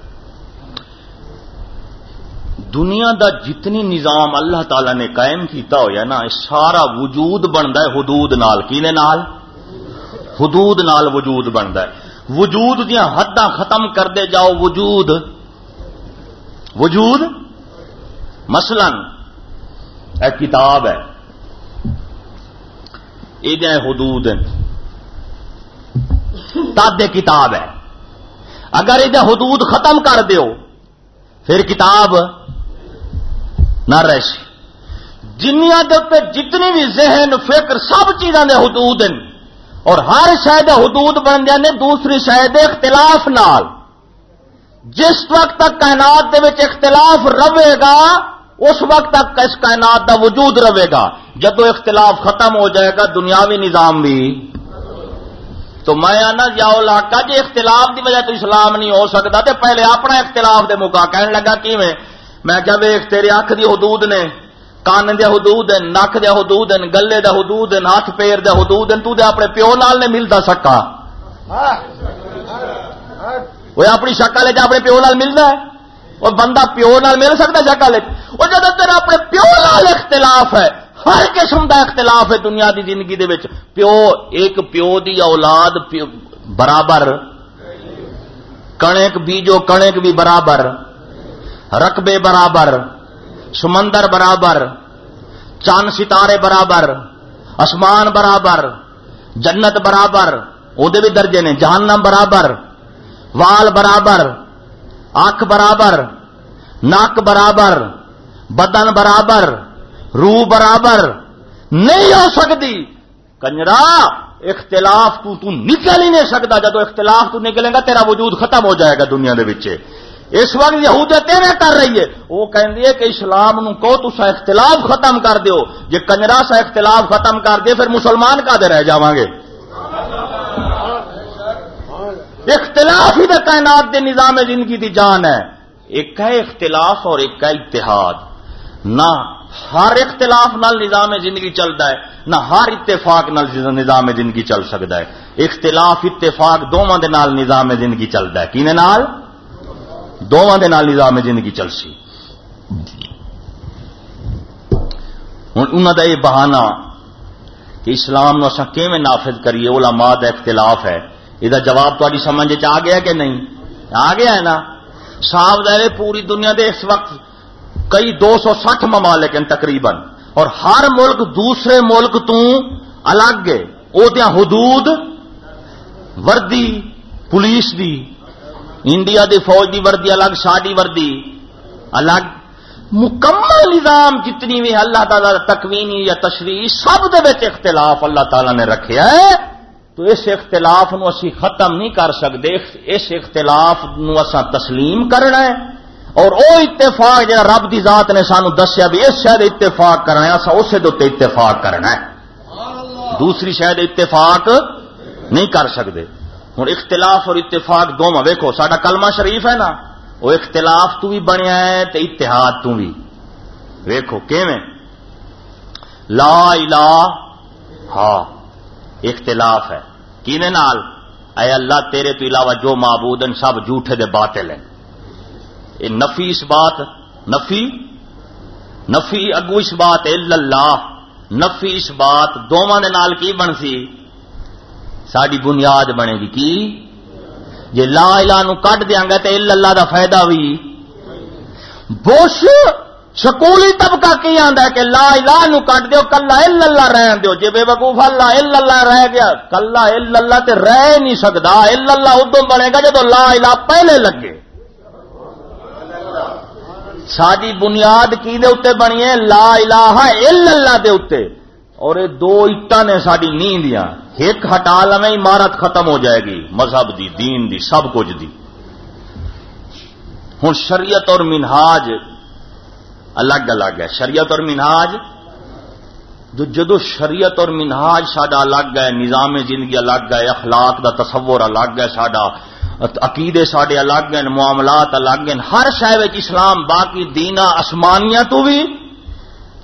دنیا دا جتنی نظام اللہ تعالی نے قائم کیتا ہوا نا سارا وجود بنتا ہے حدود نال۔ کینے نال؟ حدود نال وجود بنتا ہے۔ وجود دیا حد ختم کر دے جاؤ وجود۔ وجود؟ مثلا ایک کتاب ہے۔ یہ حدود۔ تد کتاب ہے۔ اگر یہ حدود ختم کر دیو، پھر کتاب نہ رہی جنیا کے جتنی بھی ذہن، فکر، سب چیزوں کے حدود ہیں۔ اور ہر شاید حدود بن جانے دوسری شاید اختلاف نال۔ جس وقت تک کائنات دے اختلاف رہے گا اس وقت تک اس کائنات کا وجود رہے گا۔ جدو اختلاف ختم ہو جائے گا دنیاوی نظام بھی۔ تو میں آنا جاؤ لاکا جی اختلاف دی وجہ تو اسلام نہیں ہو سکتا تو پہلے اپنا اختلاف دے موقع کہنے لگا کی میں؟ کیا ویخ تیرے اکھ دی حدود نے کان دے حدود ہیں نک دے حدود ہیں گلے دے حدود ہیں ہاتھ پیر دے حدود ہیں تو دے اپنے پیو نال نہیں ملتا سکا۔ وہ اپنی شکل ہے اپنے پیو نال ملتا ہے۔ وہ بندہ پیو نال مل سکتا شکل وہ جب تیرا اپنے پیو نال اختلاف ہے، ہر قسم کا اختلاف ہے دنیا دی زندگی دے وچ۔ پیو ایک پیو دی اولاد پیو برابر کنک بیجو کنک بھی برابر، رقبے برابر، سمندر برابر، چاند ستارے برابر، آسمان برابر، جنت برابر وہ بھی درجے نے، جہنم برابر، وال برابر اکھ برابر نک برابر، بدن برابر، روح برابر نہیں ہو سکتی۔ کنجرا، اختلاف تو تو نکل ہی نہیں سکتا۔ جب اختلاف تو نکلے گا تیرا وجود ختم ہو جائے گا دنیا دے بچے اس وقت یہودیت تیرے کر رہی ہے۔ وہ کہندی ہے کہ اسلام نو کو تو سا اختلاف ختم کر دیو۔ جے کنجرا سا اختلاف ختم کر دے، پھر مسلمان کا دے رہ جاواں گے؟ اختلاف ہی دے کائنات دے نظام زندگی دی جان ہے۔ ایک ہے اختلاف اور ایک ہے اتحاد۔ نہ ہر اختلاف نال نظام زندگی چلتا ہے، نہ ہر اتفاق نال نظام زندگی چل سکتا ہے۔ اختلاف، اتفاق دونوں دے نال نظام زندگی چلتا ہے۔ کینے نال؟ دونوں کے نظام زندگی چل سی ہوں انہوں کا یہ بہانا کہ اسلام نو کیون نافذ کریے اولا ماد اختلاف ہے۔ یہ جواب تاری سمجھ آ گیا کہ نہیں؟ آ گیا ہے نا؟ صاف دے پوری دنیا دے اس وقت کئی دو سو سٹھ ممالک ہیں تقریباً، اور ہر ملک دوسرے ملک تو الگ ہے۔ وہ حدود، وردی، پولیس دی، انڈیا دی فوج دی وردی الگ، ساڈی وردی الگ۔ مکمل نظام جتنی بھی اللہ تعالی تکوینی یا تشریح، سب دے اختلاف اللہ تعالی نے رکھے ہے۔ تو اس اختلاف نو اسی ختم نہیں کر سکتے۔ اس اختلاف نو اسا تسلیم کرنا ہے۔ اور او اتفاق جا رب دی ذات نے سانو دسیا بھی اس شاید اتفاق کرنا ہے اسا اسے دے اتفاق کرنا ہے۔ دوسری شاید اتفاق نہیں کر سکتے۔ ہوں اختلاف اور اتفاق دونوں ویکو سڈا کلمہ شریف ہے نا۔ وہ اختلاف تو بھی بنیا ہے تو اتحاد تو بھی۔ ویکو کیویں؟ لا الہ ہاں اختلاف ہے۔ کینے نال؟ اے اللہ، تیرے تو علاوہ جو معبود ہیں سب جھوٹے دے باطل ہیں۔ یہ نفی اس بات، نفی نفی اگو اس بات اللہ نفی اس بات دونوں دے نال کی بن سی ساری بنیاد بنے گی کی؟ جی لا الہ نو کٹ دیا گا تو اللہ دا فائدہ بھی بوش! سکولی طبقہ کی آدھا کہ لا الہ نو کٹ دیو، کلا الا اللہ رہن دیو۔ جی بے وقوف اللہ، الا اللہ رہ گیا۔ کلا الا اللہ تے رہ نہیں سکتا الا اللہ ادو بنے گا جدو لا الہ پہلے لگے۔ ساری بنیاد کی دے اتے بنی ہے؟ لا الہ الا اللہ دے اتے اور یہ دو اٹا نے ساری نیندیاں ایک ہٹا لو عمارت ختم ہو جائے گی، مذہب دی، دین دی، سب کچھ دی۔ ہوں شریعت اور منہاج الگ الگ ہے۔ شریعت اور منہاج جدو شریعت اور منہاج سڈا الگ ہے، نظام زندگی الگ ہے، اخلاق دا تصور الگ ہے سڈا عقیدے سڈے الگ ہیں، معاملات الگ ہیں۔ ہر شہر اسلام، باقی دینا آسمانیاں تو بھی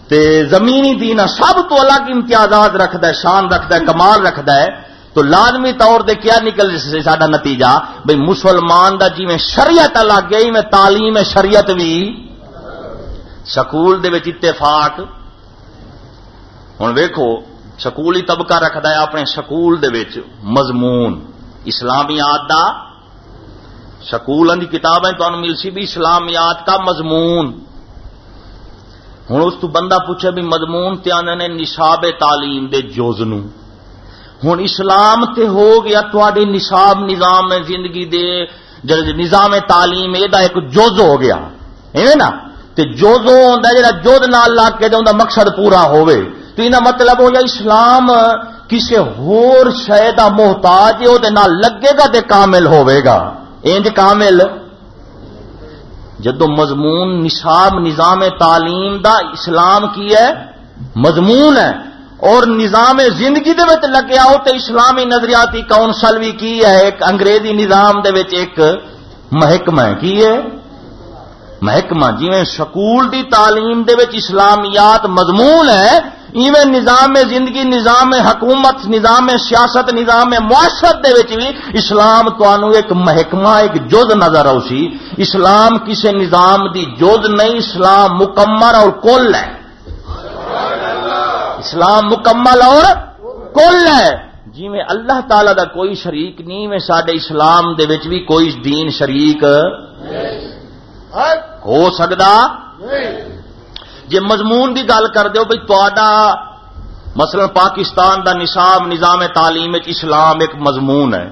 تے زمینی دین سب تو الگ امتیازات رکھد ہے، شان رکھد ہے، کمال رکھد ہے۔ تو لازمی طور دے کیا نکل سا نتیجہ؟ بھئی مسلمان دا جی میں شریعت الگ گئی میں تعلیم شریعت بھی سکول دے وچ اتفاق۔ ہوں ویکو سکول ہی طبقہ رکھد ہے اپنے سکول دے وچ مضمون، اسلامیات دا۔ سکول کی کتابیں تو مل سی بھی اسلامیات کا مضمون۔ ہوں اس تو بندہ پوچھے بھی مضمون تے آنے نے نصاب تعلیم دے جوزن ہوں اسلام تے ہو گیا تے نصاب نظام زندگی دے نظام تعلیم یہ ایک جوز ہو گیا۔ ہے نا؟ تے جوزو ہوتا جا جوز نال لا کے جا مقصد پورا ہوئے تو یہ مطلب ہو جائے اسلام کسی ہور شے کا محتاج وہ لگے گا تے کامل ہوئے گا۔ انج کامل؟ جدو مضمون نصاب، نظام تعلیم دا اسلام کی ہے، مضمون ہے۔ اور نظام زندگی دے وچ لگے آؤ تو اسلامی نظریاتی کونسل بھی کی ہے، ایک انگریزی نظام دے وچ ایک محکمہ کی ہے؟ محکمہ جی سکول دی تعلیم دے وچ اسلامیات مضمون ہے ایویں نظام زندگی نظام حکومت نظام سیاست نظام معاشرت دے وچ بھی اسلام تو ایک محکمہ ایک جز نظر آؤ سی اسلام کسی نظام دی جز نہیں اسلام مکمل اور کل ہے اسلام مکمل اور کل ہے جی میں اللہ تعالی دا کوئی شریک نہیں میں سڈے اسلام دے وچ بھی کوئی دین شریک ہو سکتا جی مضمون کی گل کر دو بھائی تا مثلا پاکستان دا نصاب نظام تعلیم اسلام ایک مضمون ہے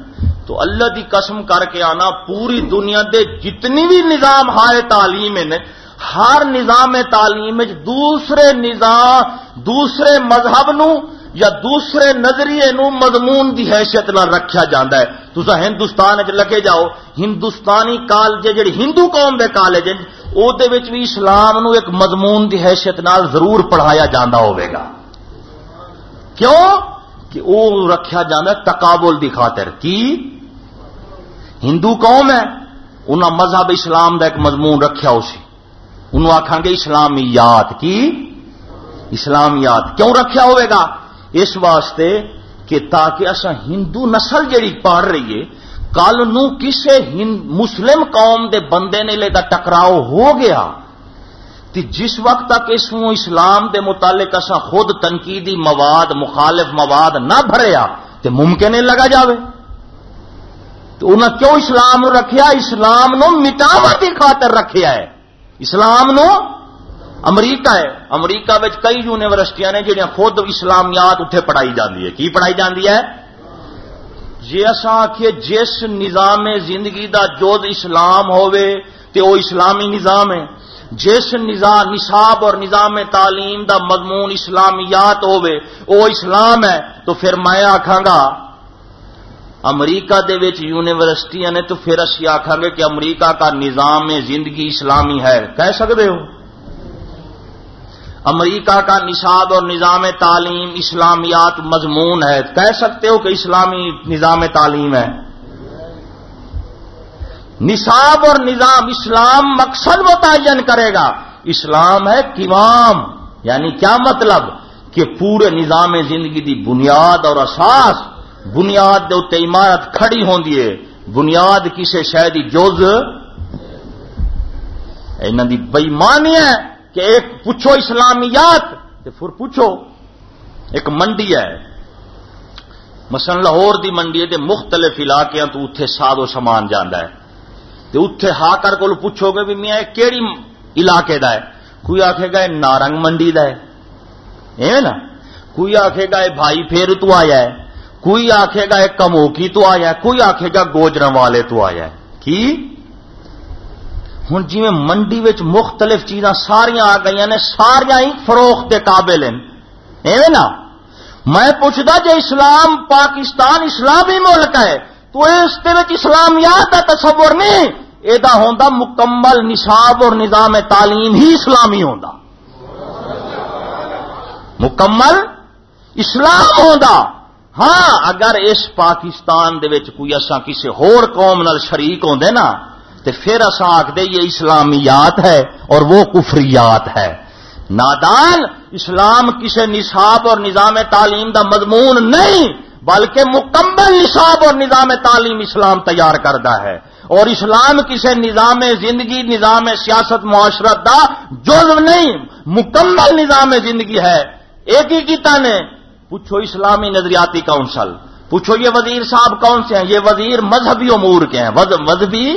تو اللہ دی قسم کر کے آنا پوری دنیا دے جتنی بھی نظام ہائے تعلیم ہیں ہر نظام تعلیم دوسرے نظام دوسرے مذہب نو یا دوسرے نظریے نو مضمون دی حیثیت نہ رکھا جاندہ ہے۔ تو ہندوستان لگے جاؤ ہندوستانی کالج جڑی ہندو قوم دے کالج او دے وچ بھی اسلام نو ایک مضمون دی حیثیت نال ضرور پڑھایا جاندہ ہوئے گا۔ کیوں؟ کہ او رکھا جاندہ ہے تقابل دی خاطر۔ کی؟ ہندو قوم ہے، انہاں مذہب اسلام دا ایک مضمون رکھا اسی انہوں آخان گے اسلامیات۔ کی؟ اسلامیات۔ کیوں رکھا ہوئے گا؟ اس واسطے کہ تاکہ اصا ہندو نسل جیڑی پڑھ رہی ہے کل نو کسے مسلم قوم دے بندے نے لے دا ٹکراؤ ہو گیا تی جس وقت تک اس اسلام دے متعلق اصا خود تنقیدی مواد، مخالف مواد نہ بھریا تو ممکن لگا جاوے۔ تو انہیں کیوں اسلام رکھیا؟ اسلام نو مٹاو کی خاطر رکھیا ہے۔ اسلام نو امریکہ ہے۔ امریکہ میں کئی یونیورسٹیاں نے جہاں خود اسلامیات اتنے پڑھائی جاتی ہے۔ کی پڑھائی جاتی ہے؟ جی اصا آخیے جس نظام زندگی دا جوز اسلام ہوئے تے وہ اسلامی نظام ہے۔ جس نظام نصاب اور نظام تعلیم دا مضمون اسلامیات ہوئے وہ اسلام ہے۔ تو پھر میں آخا گا، امریکہ دے وچ یونیورسٹیاں نے تو پھر اسی آخا گے کہ امریکہ کا نظام زندگی اسلامی ہے۔ کہہ سکتے ہو؟ امریکہ کا نصاب اور نظام تعلیم اسلامیات مضمون ہے۔ کہہ سکتے ہو کہ اسلامی نظام تعلیم ہے۔ نصاب اور نظام اسلام مقصد متعین کرے گا۔ اسلام ہے کمام یعنی کیا مطلب؟ کہ پورے نظام زندگی دی بنیاد اور اساس، بنیاد دے اتنے عمارت کھڑی ہوندی ہے۔ بنیاد کسی شاید جز؟ دی بےمانی ہے۔ کہ ایک پوچھو اسلامیات تو پھر پوچھو، ایک منڈی ہے۔ مثلا لاہور دی منڈی ہے مختلف علاقے تو اتنے ساد و سامان جانا ہے۔ تو اتنے ہاکر کو پوچھو گے بھی میاں کیڑی علاقے دا ہے؟ کوئی آخے گا نارنگ منڈی دا ہے۔ نا؟ کوئی آخے گا بھائی پھر تو آیا ہے۔ کوئی آخے گا ایک کموکی تو آیا ہے۔ کوئی آخے گا گوجر والے تو آیا ہے۔ کی؟ ہوں جی منڈی مختلف چیزاں ساریا آ گئی نے ساریا ہی فروخت کے قابل ہیں۔ نا؟ میں پوچھتا جی اسلام پاکستان اسلامی ملک ہے، تو اس اسلامیات کا تصور نہیں یہ ہوں مکمل نصاب اور نظام تعلیم ہی اسلامی ہوں مکمل اسلام ہوں ہاں اگر اس پاکستان دے وچ کوئی اصا کسی ہور قوم نال شریک ہوندے نا تے پھر اصا آخدے یہ اسلامیات ہے اور وہ کفریات ہے۔ نادان اسلام کسی نصاب اور نظام تعلیم دا مضمون نہیں، بلکہ مکمل نصاب اور نظام تعلیم اسلام تیار کرتا ہے۔ اور اسلام کسی نظام زندگی، نظام سیاست، معاشرت دا جزو نہیں، مکمل نظام زندگی ہے۔ ایک ہی کیتا نے، پوچھو اسلامی نظریاتی کونسل، پوچھو یہ وزیر صاحب کون سے ہیں؟ یہ وزیر مذہبی امور کے ہیں۔ مذہبی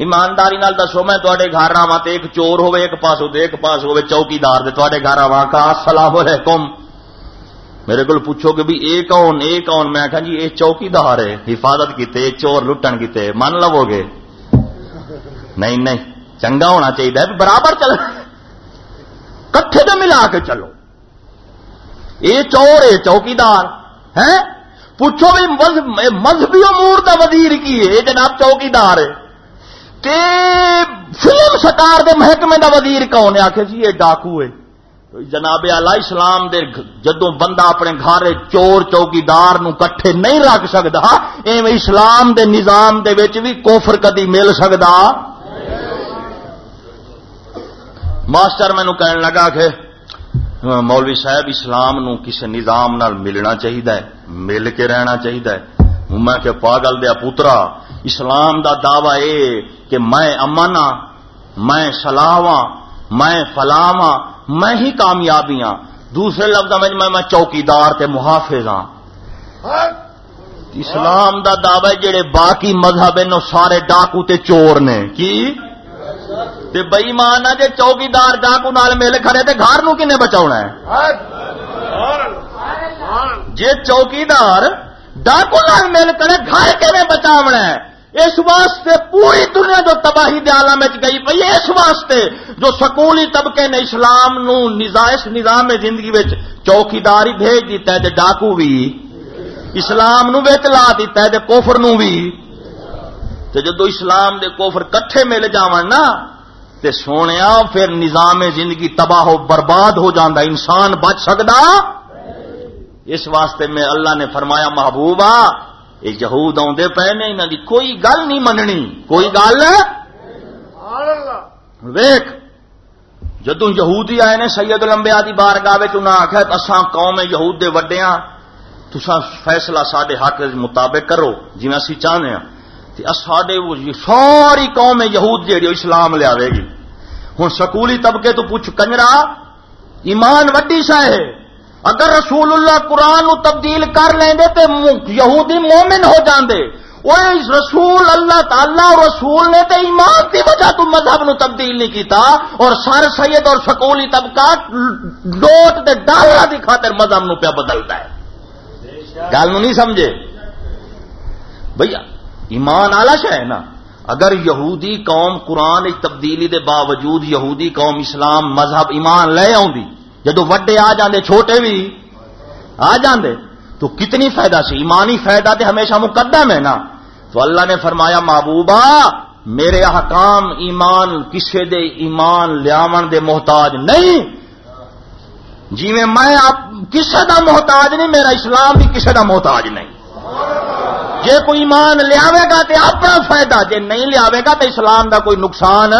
ایمانداری نال دسو، میں تے گھر آوا تو ایک چور ہوے ایک پاس ایک پاس ہوے چوکی دار دے تے گھر آوا کا السلام علیکم. میرے کو پوچھو کہ بھی اے کون اے کون؟ میں آخا جی یہ چوکی دار ہے، حفاظت کیتے چور لٹن کیتے، من لو گے؟ نہیں نہیں، چنگا ہونا چاہیے برابر چل کٹھے تو ملا کے چلو۔ یہ چور ہے چوکیدار ہے پوچھو بھی مذہبی امور کا وزیر کی ہے جناب چوکیدار ہے۔ تے فلم سٹار دے محکمے دا وزیر کون ہے؟ آخر جی یہ ڈاکو ہے۔ جناب علی اسلام دے جدو بندہ اپنے گھر چور چوکیدار نو کٹھے نہیں رکھ سکتا ایویں اسلام دے نظام دے وچ بھی کوفر کدی مل سکتا ماسٹر مینو کہنے لگا کہ مولوی صاحب، اسلام نو کسی نظام نال ملنا چاہیے مل کے رہنا چاہیے میں کہ پاگل دیا پوترا اسلام دا دعوی اے کہ میں امن ہاں میں سلاواں میں فلاواں میں ہی کامیابی ہاں۔ دوسرے لفظ میں میں چوکیدار تے محافظ ہاں۔ اسلام دا دعوی جڑے باقی مذہب سارے ڈاکو تے چور نے۔ کی؟ تے بئی مان جے چوکیدار ڈاکو نال مل کھڑے تے گھر نو کنے بچاونا ہے؟ جے چوکیدار ڈاکو نال مل کھڑے، گھر کیویں بچاونا ہے؟ اس واسطے پوری دنیا جو تباہی عالم گئی پی اس واسطے جو سکولی طبقے نے اسلام نو اس نظام زندگی چوکیداری بھیج دیتا ہے ڈاکو بھی اسلام نو لا دیتا ہے کوفر نو بھی جدو اسلام دے کوفر کٹھے مل جاون نا، تے سونے پھر نظام زندگی تباہ و برباد ہو جاندہ انسان بچ سکتا اس واسطے میں اللہ نے فرمایا، محبوبہ یہ یہود آدھے پے نے انہوں دی کوئی گل نہیں مننی کوئی گل ویخ جدو یہودی آئے نے سید لمبیا کی بار گاہ انہیں آخیا اصا قوم یہود دے وڈیا تسا فیصلہ سڈے حق مطابق کرو جی اسی چاہتے ہیں سڈے ساری قوم یہود جیڑی اسلام لیا گی ہوں سکولی طبقے تو پوچھ کنجرا ایمان وڈی شاہ ہے اگر رسول اللہ قرآن نو تبدیل کر لیں دے تے یہودی مومن ہو جاندے وہ رسول اللہ تعالی اور رسول نے تے ایمان کی وجہ تو مذہب نو تبدیل نہیں کیتا، اور سر سید اور سکولی طبقہ لوٹ دے ڈالر دی خاطر مذہب نو پیا بدلتا ہے۔ گل نہیں سمجھے؟ بھیا ایمان آلش ہے نا۔ اگر یہودی قوم قرآن تبدیلی دے باوجود یہودی قوم اسلام مذہب ایمان لے آؤں جدو وڈے آ جاندے، چھوٹے بھی آ جاندے، تو کتنی فائدہ سی؟ ایمانی فائدہ تے ہمیشہ مقدم ہے نا۔ تو اللہ نے فرمایا، محبوبہ، میرے احکام، ایمان، کسے دے ایمان لیاون دے محتاج نہیں۔ جی میں میں کسے دا محتاج نہیں، میرا اسلام بھی کسے دا محتاج نہیں۔ جے کوئی ایمان لیا گا تو اپنا فائدہ، جے نہیں لیا گا تو اسلام دا کوئی نقصان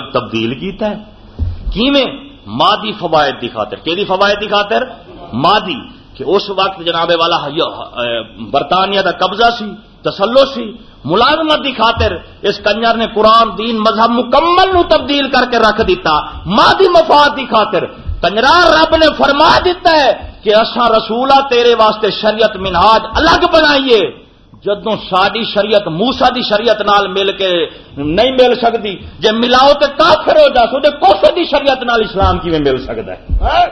تبدیل کیتا ہے۔ کیویں؟ مادی فوائد کی خاطر۔ کہ فوائد کی خاطر؟ مادی، کہ اس وقت جناب والا برطانیہ دا قبضہ سی تسلو سی۔ ملازمت کی خاطر اس کنجر نے قرآن، دین، مذہب مکمل نو تبدیل کر کے رکھ دیتا۔ مادی مفاد کی خاطر۔ کنجرا رب نے فرما دیتا ہے کہ اصا رسولہ تیرے واسطے شریعت منہاج الگ بنائیے۔ جدو ساری شریعت موسا دی شریعت نال مل کے نہیں مل سکتی جی ملاؤ تو کافر ہو جا سو دی شریعت نال اسلام کی مل سکتا ہے؟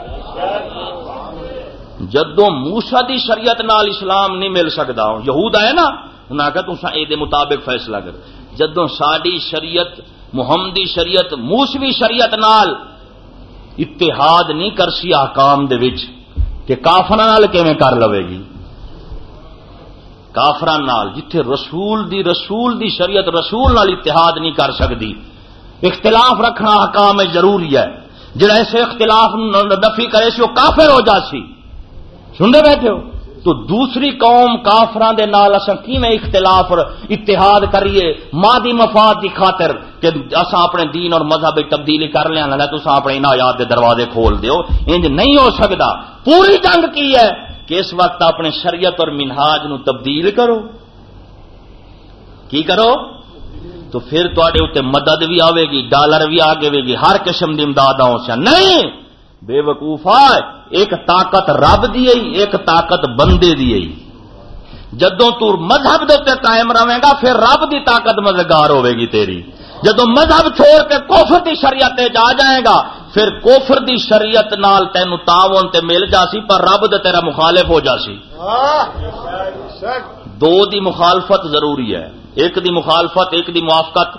جدو موسا دی شریعت نال اسلام نہیں مل سکتا یہود آئے نا انہیں آخر تم یہ مطابق فیصلہ کر۔ جدو ساری شریعت محمدی شریعت، موسوی شریعت نال اتحاد نہیں کرسی آکام کہ کافر نال کر لوے گی؟ کافران نال، جتھے رسول دی رسول دی شریعت رسول نال اتحاد نہیں کر سکتی اختلاف رکھنا حکام ضروری ہے۔ جڑا ایسے اختلاف نفی کرے سی، وہ کافر ہو جا سی۔ سنتے بیٹھے ہو؟ تو دوسری قوم کافران دے نال اسا کیویں اختلاف اتحاد کریے؟ مادی مفاد دی خاطر کہ اسا اپنے دین اور مذہب تبدیلی کر لیا نہ تو اپنے عنایات دے دروازے کھول دیو۔ انج نہیں ہو سکتا پوری جنگ کی ہے۔ کہ اس وقت اپنے شریعت اور منہاج نو تبدیل کرو۔ کی کرو؟ تو پھر تے اتنے مدد بھی آئے گی، ڈالر بھی آگے گی، ہر قسم کی امداد سے نہیں! بے وقوفا ایک طاقت رب دی ایک طاقت بندے دی جدو تو مذہب دے قائم رہے گا، پھر رب دی طاقت مددگار ہوے گی تیری۔ جدو مذہب چھوڑ کے کوفر کی شریعت جا جائے گا پھر کوفر دی شریعت نال تین تعاون تے مل جاسی پر رب دے تیرا مخالف ہو جاسی دو دی مخالفت ضروری ہے۔ ایک دی مخالفت ایک دی موافقت۔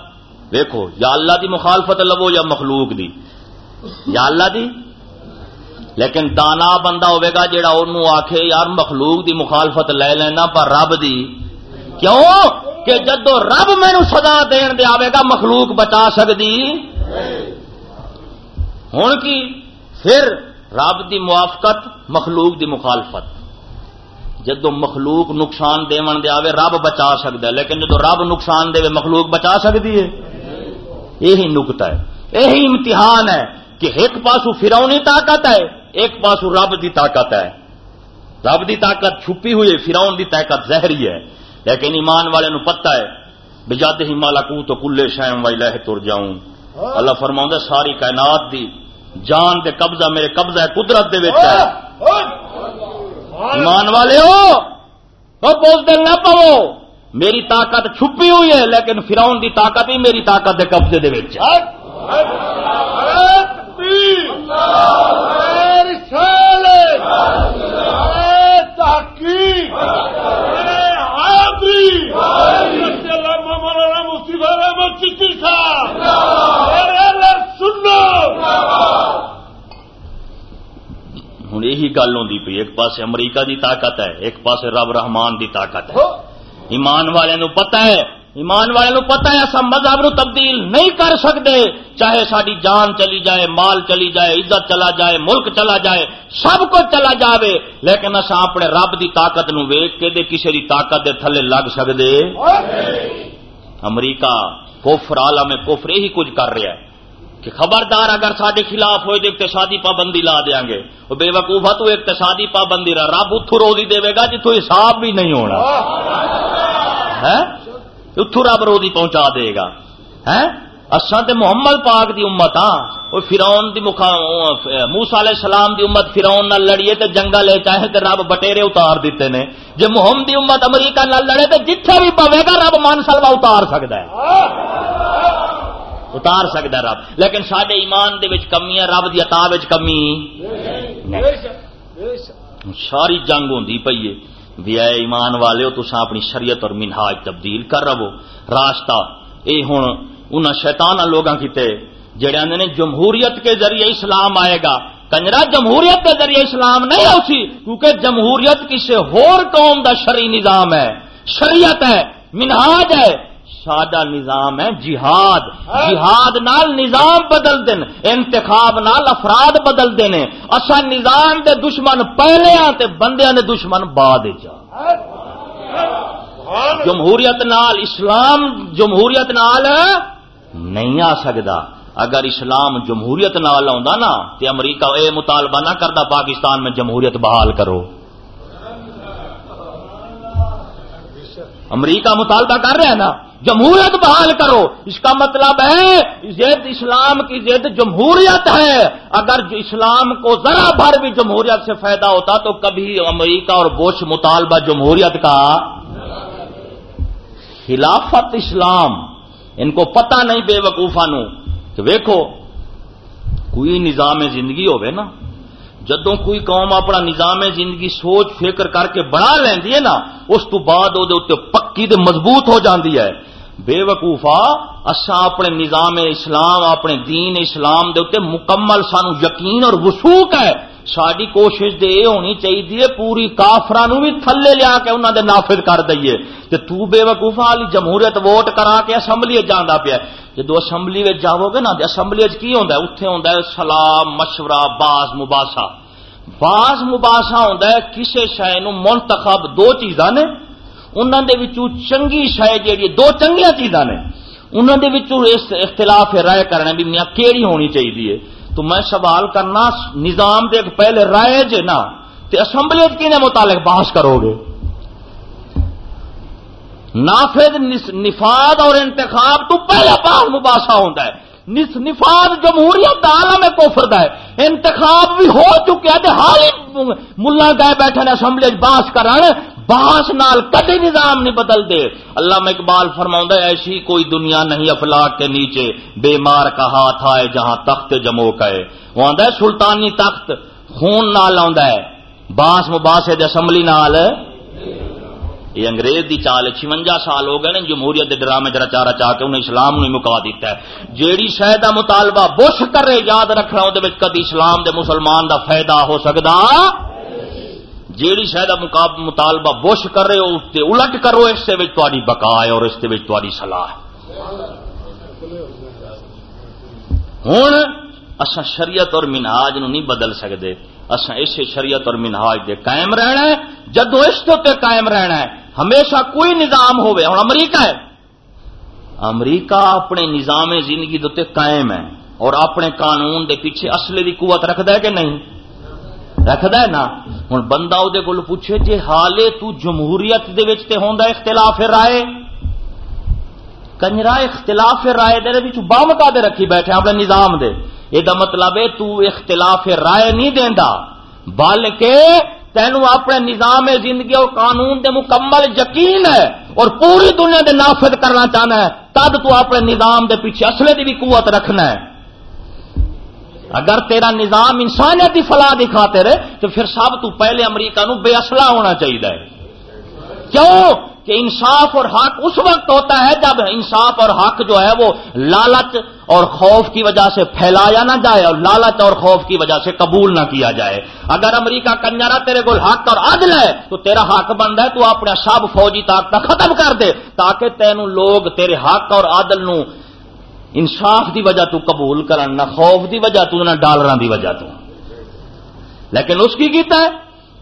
دیکھو یا اللہ دی مخالفت لو یا مخلوق دی۔ یا اللہ دی؟ لیکن دانا بندہ ہوے گا جڑا انہوں آکھے یار مخلوق دی مخالفت لے لینا پر رب دی۔ کیوں؟ کہ جدو رب مینو سزا دین دے آئے گا مخلوق بچا سکتی ہوں کی؟ پھر رب دی موافقت مخلوق دی مخالفت۔ جدو مخلوق نقصان دے آوے رب بچا سکتا ہے لیکن جدو رب نقصان دے مخلوق بچا سکتی ہے۔ یہی نکتا ہے۔ یہی امتحان ہے کہ ایک پاسو فرونی طاقت ہے ایک پاسو رب دی طاقت ہے۔ رب دی طاقت چھپی ہوئی فراؤن دی طاقت زہری ہے۔ لیکن ایمان والے نو پتا ہے بجاد ہی مالا کو تو کلے شائم وائی لہ تر جاؤں اللہ فرما ساری کائنات دی جان دے قبضہ میرے قبضہ ہے، قدرت دے ہے۔ ایمان والے ہو بول دل نہ پو میری طاقت چھپی ہوئی ہے، لیکن فراؤن دی طاقت ہی میری طاقت دے قبضے دے تحقیق ہوں یہی گل ہوں پی ایک پاس امریکہ دی طاقت ہے ایک پاس رب رحمان دی طاقت ہے ایمان والے نو پتا ہے ایمان والے نو پتا ہے اصا مذہب نو تبدیل نہیں کر سکتے چاہے ساری جان چلی جائے مال چلی جائے عزت چلا جائے ملک چلا جائے سب کچھ چلا جائے لیکن اصا اپنے رب دی طاقت نو ویک کے دے کسی دی طاقت دے تھلے لگ سکتے امریکہ کوفر عالم کوفر یہی کچھ کر رہا ہے کہ خبردار اگر سارے خلاف ہوئے تو اقتصادی پابندی لا دیا گے۔ وہ بے وقوفا تو اقتصادی پابندی رہا رب اتو روزی دے گا جتوں حساب بھی نہیں ہونا۔ اتو رب روزی پہنچا دے گا۔ اصا تے محمد پاک دی امت ہاں۔ وہ فراؤن دی موسا علیہ السلام دی امت فراؤن نہ لڑیے تے جنگل لے چاہے تے رب بٹیرے اتار دیتے نے۔ جے محمد دی امت امریکہ نہ لڑے تے جتھے بھی پوے گا رب مان سلوا اتار سکتا ہے۔ اتار سکتا رب۔ لیکن سڈے ایمان دے وچ کمی ہے، رب دی عطا وچ کمی۔ ساری جنگ ہوندی پئی ہے۔ بھی اے ایمان والے تو اپنی شریعت اور منہاج تبدیل کر رہو۔ راستہ اے ہن، انہاں شیطان لوگاں کیتے جڑے آندے نے جمہوریت کے ذریعے اسلام آئے گا۔ کنجرا، جمہوریت کے ذریعے اسلام نہیں اسی کیونکہ جمہوریت کسی ہور قوم دا شرعی نظام ہے۔ شریعت ہے، منہاج ہے۔ سادہ نظام ہے جہاد۔ جہاد نال نظام بدل دین انتخاب نال افراد بدل دینے۔ اصا نظام دے دشمن پہلے آتے بندے نے دشمن بعد جا جمہوریت نال اسلام جمہوریت نال نہیں آ سکتا اگر اسلام جمہوریت نال آ نا تو امریکہ اے مطالبہ نہ کرتا پاکستان میں جمہوریت بحال کرو۔ امریکہ مطالبہ کر رہے ہیں نا، جمہوریت بحال کرو۔ اس کا مطلب ہے، زید اسلام کی زید جمہوریت ہے۔ اگر اسلام کو ذرا بھر بھی جمہوریت سے فائدہ ہوتا تو کبھی امریکہ اور بوش مطالبہ جمہوریت کا خلافت اسلام۔ ان کو پتہ نہیں بے وقوفا نو کہ ویکو کوئی نظام زندگی ہوئے نا۔ جدوں کوئی قوم اپنا نظام زندگی سوچ فکر کر کے بنا لینی ہے نا، اس تو بعد وہ پکی دے مضبوط ہو جاندی ہے۔ بے وقوفا اصا اپنے نظام اسلام، اپنے دین اسلام دے مکمل سانو یقین اور وسوخ ہے۔ ساری کوشش دے ہونی چاہیے پوری کافرا بھی تھلے لیا کے انہوں دے نافذ کر دئیے۔ تے تو بے وقوفا والی جمہوریت ووٹ کرا کے اسمبلی جانا پیا۔ جدو اسمبلی جاؤ گے نا اسمبلی کی ہوتا ہے؟ اتنے ہوتا ہے سلام، مشورہ، باز مباسا باز مباسا ہوتا ہے کسی شہ منتخب دو چیزاں نے۔ انہوں دے وچوں چنگی شے جیڑی دو چنگیاں چیزاں نے۔ انہوں دے وچوں اس اختلاف رائے کرنا بھی میاں کیڑی ہونی چاہیے تو میں سوال کرنا نظام دے پہلے رائے جے نا، تے اسمبلی کینے متعلق بحث کرو گے۔ نافذ نفاد اور انتخاب تو پہلے بحث مباحثہ ہوتا ہے۔ نفاد جمہوریت عالم کوفر دا ہے۔ انتخاب بھی ہو چکے ہیں حال ہی ملا گئے بیٹھے نے اسمبلی باس کران باس نال کدی نظام نہیں بدل دے اللہ میں اقبال فرما ایسی کوئی دنیا نہیں افلاق کے نیچے بے مار کا ہاتھ آئے جہاں تخت جمو کا وہ آدھا سلطانی تخت خون نال ہے۔ باس مباسے اسمبلی نال۔ یہ انگریز دی چال چونجا سال ہو گئے جمہوریت کے ڈرامے جرا چارا چاہ کے انہیں اسلام نو مکا دیتا ہے۔ جیڑی شہ کا مطالبہ بش کرے، یاد رکھنا وہ کدی اسلام دے مسلمان دا فائدہ ہو سکتا جیڑی شہ کا مطالبہ بش کرے اس سے الٹ کرو، اس سے تاری بقا ہے اور اس سے تاری سلاح ہوں اصا شریعت اور منہاج نو نہیں بدل سکتے اصا اسے شریعت اور منہاج دے قائم رہنا ہے۔ جدو اس قائم رہنا ہے، ہمیشہ کوئی نظام ہوئے ہوں امریکہ ہے۔ امریکہ اپنے نظام زندگی دے قائم ہے اور اپنے قانون دے پیچھے اصلے کی قوت رکھد ہے کہ نہیں؟ رکھد ہے نا ہوں بندہ وہ پوچھے جی حالے تو جمہوریت دے وچ تے ہوندا اختلاف رائے؟ کنجرا اختلاف رائے دے وچ بم کا دے رکھی بیٹھے اپنے نظام دے؟ یہ مطلب ہے تو اختلاف رائے نہیں دیندا، بلکہ تینوں اپنے نظام زندگی اور قانون دے مکمل یقین ہے اور پوری دنیا دے نافذ کرنا چاہنا ہے، تب تو اپنے نظام دے پیچھے اصلے دی بھی قوت رکھنا ہے۔ اگر تیرا نظام انسانیت کی فلاح دکھاتے رہے، تو پھر سب تو پہلے امریکہ نو بے اصلہ ہونا چاہیے۔ کیوں؟ کہ انصاف اور حق اس وقت ہوتا ہے جب انصاف اور حق جو ہے وہ لالچ اور خوف کی وجہ سے پھیلایا نہ جائے اور لالچ اور خوف کی وجہ سے قبول نہ کیا جائے۔ اگر امریکہ کنجارا تیرے کو حق اور عدل ہے، تو تیرا حق بند ہے، تو اپنا سب فوجی طاقت ختم کر دے، تاکہ تینوں لوگ تیرے حق اور عدل نو انصاف دی وجہ تو قبول کرن، نہ خوف دی وجہ تو، نہ ڈالر دی وجہ تو۔ لیکن اس کی کیتا ہے؟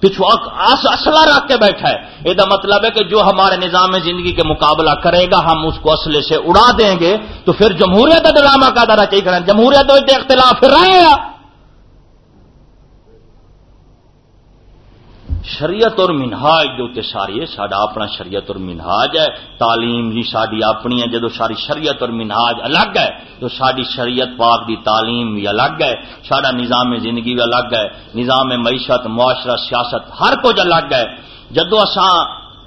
پچھو اسلحہ رکھ کے بیٹھا ہے۔ یہ مطلب ہے کہ جو ہمارے نظام زندگی کے مقابلہ کرے گا، ہم اس کو اسلحے سے اڑا دیں گے، تو پھر جمہوریت ڈرامہ کا دارا چاہیے۔ جمہوریت اختلاف پھر رہے گا۔ شریعت اور منہاج جو ساری ہے سڈا اپنا شریعت اور منہاج ہے۔ تعلیم جی ساری اپنی ہے جدو ساری شریعت اور منہاج الگ ہے، تو ساری شریعت پاک دی تعلیم بھی الگ ہے سارا نظام زندگی بھی الگ ہے، نظام معیشت، معاشرہ، سیاست، ہر کچھ الگ ہے۔ جدو اساں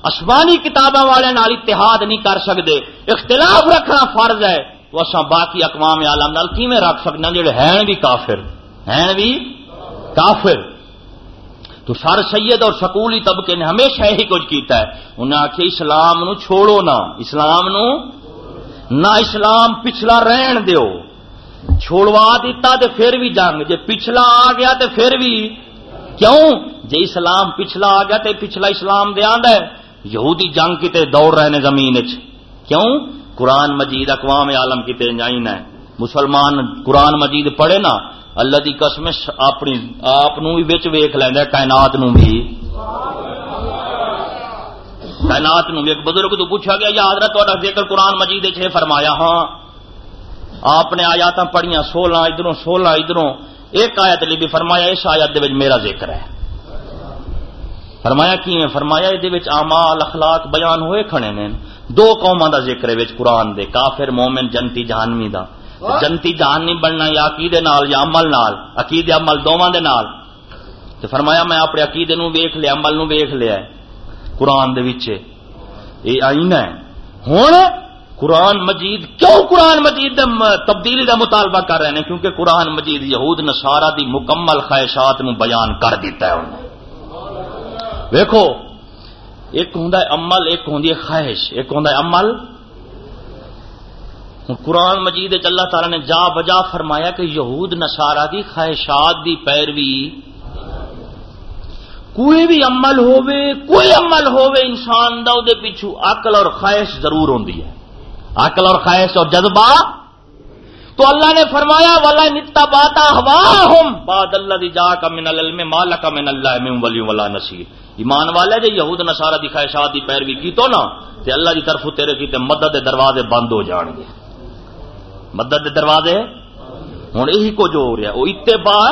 آسمانی کتابوں والے نال اتحاد نہیں کر سکتے اختلاف رکھنا فرض ہے، تو اصا باقی اقوام عالم نال کیویں رکھ سکتے جڑے ہیں بھی کافر، ہیں بھی کافر۔ تو سر سید اور سکولی طبقے نے ہمیشہ یہی کچھ کیتا ہے۔ انہیں آخیا اسلام نو چھوڑو نہ اسلام نو نہ اسلام پچھلا رہن دیو۔ چھوڑوا دیتا تے پھر بھی جنگ۔ جے پچھلا آ گیا تے پھر بھی کیوں؟ جے اسلام پچھلا آ گیا تے پچھلا اسلام دیا ہے۔ یہودی جنگ کتے دوڑ رہے ہیں زمین کیوں؟ قرآن مجید اقوام عالم کتے جائن ہے مسلمان قرآن مجید پڑھے نا۔ اللہ دی قسم اپنی آپ بھی بچ ویخ لینا کائنات نو بھی۔ کائنات نو بھی۔ ایک بزرگ تو پوچھا گیا یا حضرت تھوڑا ذکر قرآن مجید چھ فرمایا ہاں۔ آپ نے آیات پڑھیاں، سولہ ادھروں سولہ ادھروں۔ ایک آیت لی بھی فرمایا، اس آیت دے میرا ذکر ہے۔ فرمایا کی فرمایا یہ آمال اخلاق بیان ہوئے کھڑے نے۔ دو قوما دا ذکر ہے قرآن دے، کافر، مومن، جنتی، جہانوی دا۔ جنتی جان نہیں بننا، یا عقیدے نال یا عمل نال، عقیدے عمل دونوں دے نال۔ تو فرمایا میں اپنے عقیدے نو ویخ لیا، عمل نو ویخ لیا قرآن دے وچے یہ آئین ہے۔ ہوں قرآن مجید کیوں قرآن مجید تبدیلی دا مطالبہ کر رہے ہیں؟ کیونکہ قرآن مجید یہود، نصارہ دی مکمل خواہشات نو بیان کر دیتا ہے۔ انہیں ویکھو، ایک ہوں عمل، ایک ہوں خواہش، ایک ہوں عمل۔ قرآن مجید اللہ تعالی نے جا بجا فرمایا کہ یہود نسارا دی خواہشات دی پیروی کوئی بھی عمل ہووے، کوئی عمل ہووے، انسان دا دے پیچھو عقل اور خواہش ضرور ہوندی ہے۔ عقل اور خواہش اور جذبہ۔ تو اللہ نے فرمایا والا نتا باتا ہوا ہم باد اللہ دی جا کا من العلم مالا کا من اللہ میں ولی ولا نصیر ایمان والے، جے یہود نصارہ دی خواہشات دی پیروی کی تو نا، تے اللہ دی طرف تیرے کی تے مدد دروازے بند ہو جان گے۔ مدد دروازے۔ ہوں یہی کو جو ہو رہا وہ اتباع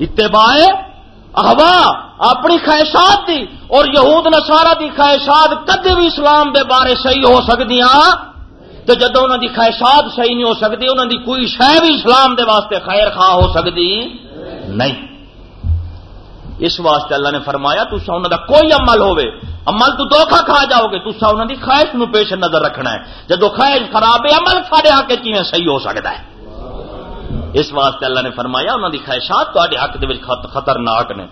اتباع احوا اپنی خواہشات دی۔ اور یہود نسارا دی خواہشات کدی بھی اسلام دے بارے صحیح ہو سکتی تو جدو انہوں دی خواہشات صحیح نہیں ہو سکتی انہوں دی کوئی شہ بھی اسلام دے واسطے خیر خواہ ہو سکتی نہیں۔ اس واسطے اللہ نے فرمایا تسا انہوں کا کوئی عمل ہوے عمل تو دھوکھا کھا جاؤ گے تسا انہوں کی خواہش نو پیش نظر رکھنا ہے۔ جدو خواہش خراب ہے، عمل سارے حق کیون صحیح ہو سکتا ہے۔ اس واسطے اللہ نے فرمایا انہوں کی خواہشات تے حق دے خطرناک نے۔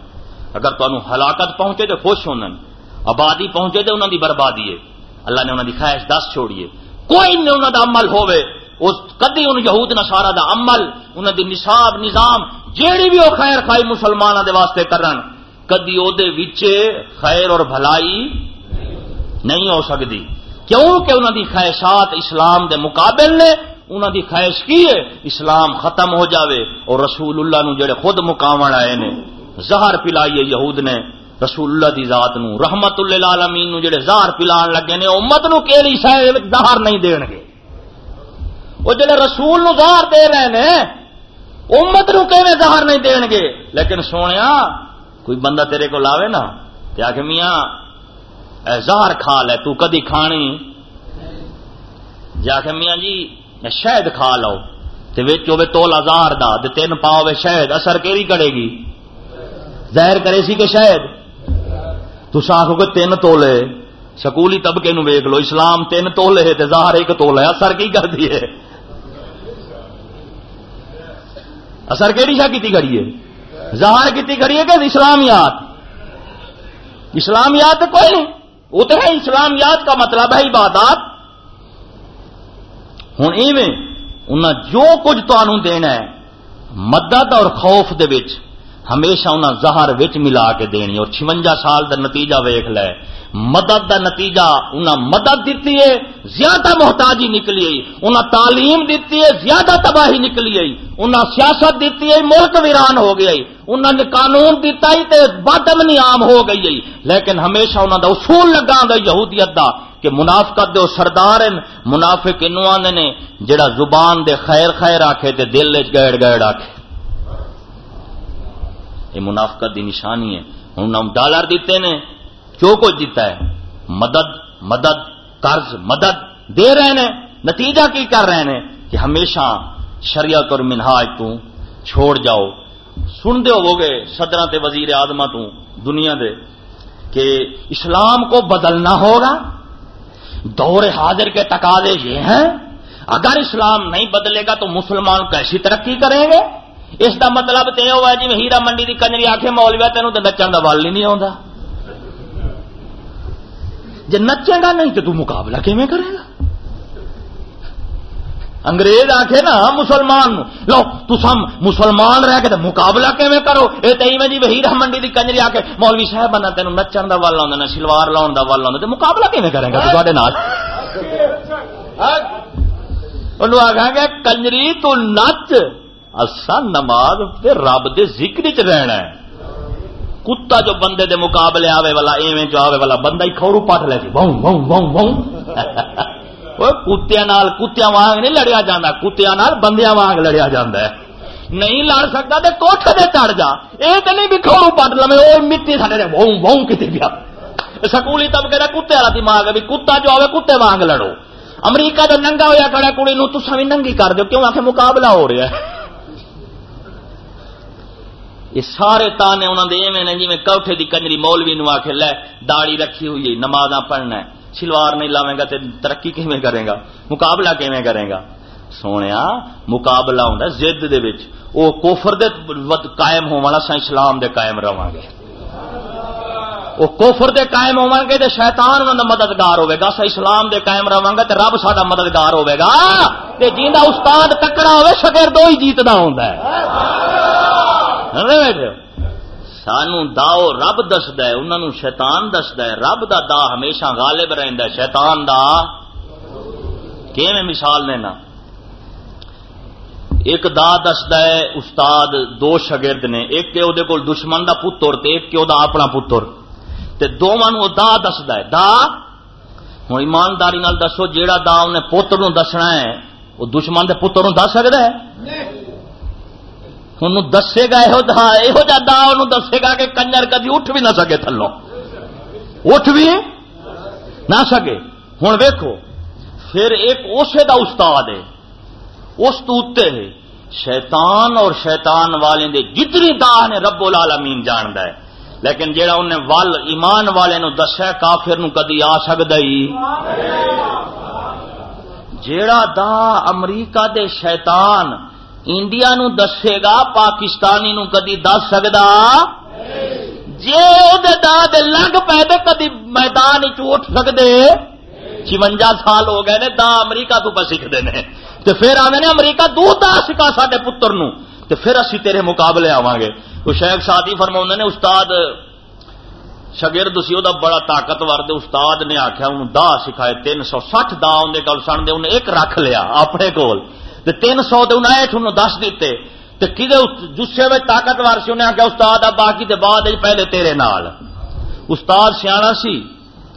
اگر تمہیں ہلاکت پہنچے تو خوش ہونا آبادی پہنچے تو انہوں کی بربادی ہے۔ اللہ نے انہوں کی خواہش دس چھوڑیے کوئی نہیں انہوں کا عمل ہوے اس کدی ان یہود نسارا دا عمل انہوں دی نصاب نظام جیڑی بھی وہ خیر خائی مسلمانوں دے واسطے کرن، کدی او دے وچے خیر اور بھلائی نہیں ہو سکتی کیوں کہ انہوں دی خواہشات اسلام دے مقابل نے انہوں دی خواہش کی ہے؟ اسلام ختم ہو جاوے اور رسول اللہ نو جڑے خود مقامن آئے نے، زہر پلائیے یہود نے، رسول اللہ دی ذات نو، رحمت اللہ عالمین نو جڑے زہر پلان لگے نے، امت نو کیڑی شاید زہر نہیں دین گے وہ جڑے رسول نو زہر دے رہے نے امت نو کہ زہر نہیں دین گے؟ لیکن سونے کوئی بندہ تیرے کو لاوے نا کیا کہ میاں، اے زہر کھا لے، تو کدی کھانی؟ جا کے میاں جی شہد کھا لو تو تولا زہر دا تین پاؤ شہد، اثر کیری کرے گی؟ زہر کرے سی کہ شہد؟ تس آخو گے تین تولے، سکولی طبقے نو ویک لو، اسلام تین تولے زہر ایک تولا اثر کی کر دیے اثر کہڑی شاہ کی کریے ظاہر کی کریے کہ اسلامیات. اسلامیات کوئی نہیں وہ تو اسلامیات کا مطلب ہے عبادات. ہوں ایویں انہیں جو کچھ تمہوں دینا ہے، مدد اور خوف دے وچ ہمیشہ انہیں زہر وچ ملا کے دینی اور چونجا سال دا نتیجہ ویخ لے۔ مدد دا نتیجہ انہیں مدد دیتی ہے، زیادہ محتاجی نکلی آئی انہیں تعلیم دیتی ہے، زیادہ تباہی نکلی آئی انہیں سیاست دیتی ہے، ملک ویران ہو گیا انہوں نے قانون دیتا ہی تے بدمنی عام ہو گئی لیکن ہمیشہ انہوں دا اصول لگا دا یہودیت دا کہ منافقت دے سردار ہیں، منافق انو نے، جڑا زبان دے خیر خیر آکھے تے دل وچ گیڑ گیڑ آکھے۔ یہ منافقت دی نشانی ہے۔ انہوں ڈالر دیتے نے جو کچھ دیتا ہے۔ مدد مدد، قرض، مدد دے رہے ہیں۔ نتیجہ کی کر رہے ہیں کہ ہمیشہ شریعت اور منہاج تو چھوڑ جاؤ۔ سن دے ہو گے صدر تے وزیر آدما تو دنیا دے کہ اسلام کو بدلنا ہوگا۔ دور حاضر کے تقاضے یہ ہیں۔ اگر اسلام نہیں بدلے گا تو مسلمان کیسی ترقی کریں گے؟ اس کا مطلب تو یہ ہوا جی ہیرا منڈی کی کنجری آخے مولویا تینوں تو نچن کا بل ہی نہیں آتا جی نچے گا نہیں تو تو مقابلہ کیون کرے گا؟ انگریز آخے نا مسلمان لو تم مسلمان رہ کے تو مقابلہ کیون کرو؟ یہ تو میں جی وہی منڈی کی کنجری آ کے مولوی صاحب بنا تین نچن کا ول آنا سلوار لاؤن کا ول تو مقابلہ کیون کرے گا تے آخا گیا کنجری تو نچ۔ اصا نماز رب دے ذکر چ رہنا ہے۔ کتا جو بندے دے مقابلے آوے والا، ایویں جو آوے والا، بندہ ہی کھورو پٹ لے سی بہوں بہوں بہوں بہوں کتیا نال کتیا وانگ نہیں لڑیا جانا کتیا نال بندیا وانگ لڑیا جانا ہے۔ نہیں لڑ سکتا تو کوٹھے دے چڑھ جا۔ یہ تو نہیں بھی کھورو پٹ لو وہ مٹی سارے بہوں بہوں کتنے گیا سکولی طبقے کا کتے والا دماغ ہے بھی، کتا جو آوے کتے وانگ لڑو۔ امریکہ کا ننگا ہوا کھڑا کڑی نو تسا بھی ننگی کر دو کیوں آخر مقابلہ ہو رہا ہے؟ یہ سارے تانے انہوں نے ایویں جی میں کوٹھے دی کنجری مولوی نو آخ لے داڑی رکھی ہوئی ہے نماز پڑھنا ہے سلوار نہیں لاوے گا تو ترقی کیویں کرے گا؟ مقابلہ کیویں کرے گا؟ سونے مقابلہ ہوں زد دے وچ۔ او کوفر دے قائم ہو والا اسلام دے قائم رہا گے۔ وہ کوفر دے قائم ہو گے تو شیطان انہوں نے مددگار ہوے گا۔ سا اسلام دے قائم رہا گا تو رب سا مددگار ہوے گا۔ تے جیندا استاد تکڑا ہوے شگر دو ہی جیتنا ہوندا ہے سانو داؤ رب دسد ہے انہوں شیطان دسد ہے۔ رب دا دا ہمیشہ غالب رہتا ہے، شیطان دا. کہ مثال لینا ایک دا دسد ہے، استاد دو شگرد نے، ایک کے وہ کول دشمن دا پتر تے ایک کے وہ اپنا پتر۔ تے دونوں دا دسد ہے، دا؟ ہوں ایمانداری دسو، جیڑا دا انہیں پتر نو دسنا ہے وہ دشمن دے پتر نو دس سکتا ہے؟ انہوں دسے گا یہ جا دا انہوں دسے گا کہ کنجر کدی اٹھ بھی نہ سکے تھلو اٹھ بھی نہ سکے۔ ہوں ویکو پھر ایک اسے دا استاد ہے۔ اس توتے شیطان اور شیطان والے دے جتنی دا نے رب العالمین جاند ہے۔ لیکن جہاں انہیں ول ایمان والے نو دسیا، کافر نو کدی آ سکتا ہی۔ جیڑا دا امریکہ دے شیطان انڈیا نو دسے گا، پاکستانی نو کدی دس سکتا جی دے لگ پے کدی میدان چھ سکتے چونجا سال ہو گئے نے دا امریکہ تو سیکھتے ہیں تو پھر آدھے نے، امریکہ دو دا سکھا سڈے پتر نو۔ تو پھر اسی تیرے مقابلے آواں گے۔ وہ شیخ سادی فرما نے، استاد شگرد سی وہ بڑا طاقتور دے استاد نے آخیا انہوں دا سکھائے تین سو سٹھ دا اندر گل سن دے انہیں ایک رکھ لیا اپنے کول۔ تین سو دے انہیں ایٹھ انہوں دس دیتے تو کدے جسے میں طاقتور سی انہیں آخیا استاد آ، باقی دے بعد پہلے تیرے نال۔ استاد سیاح سی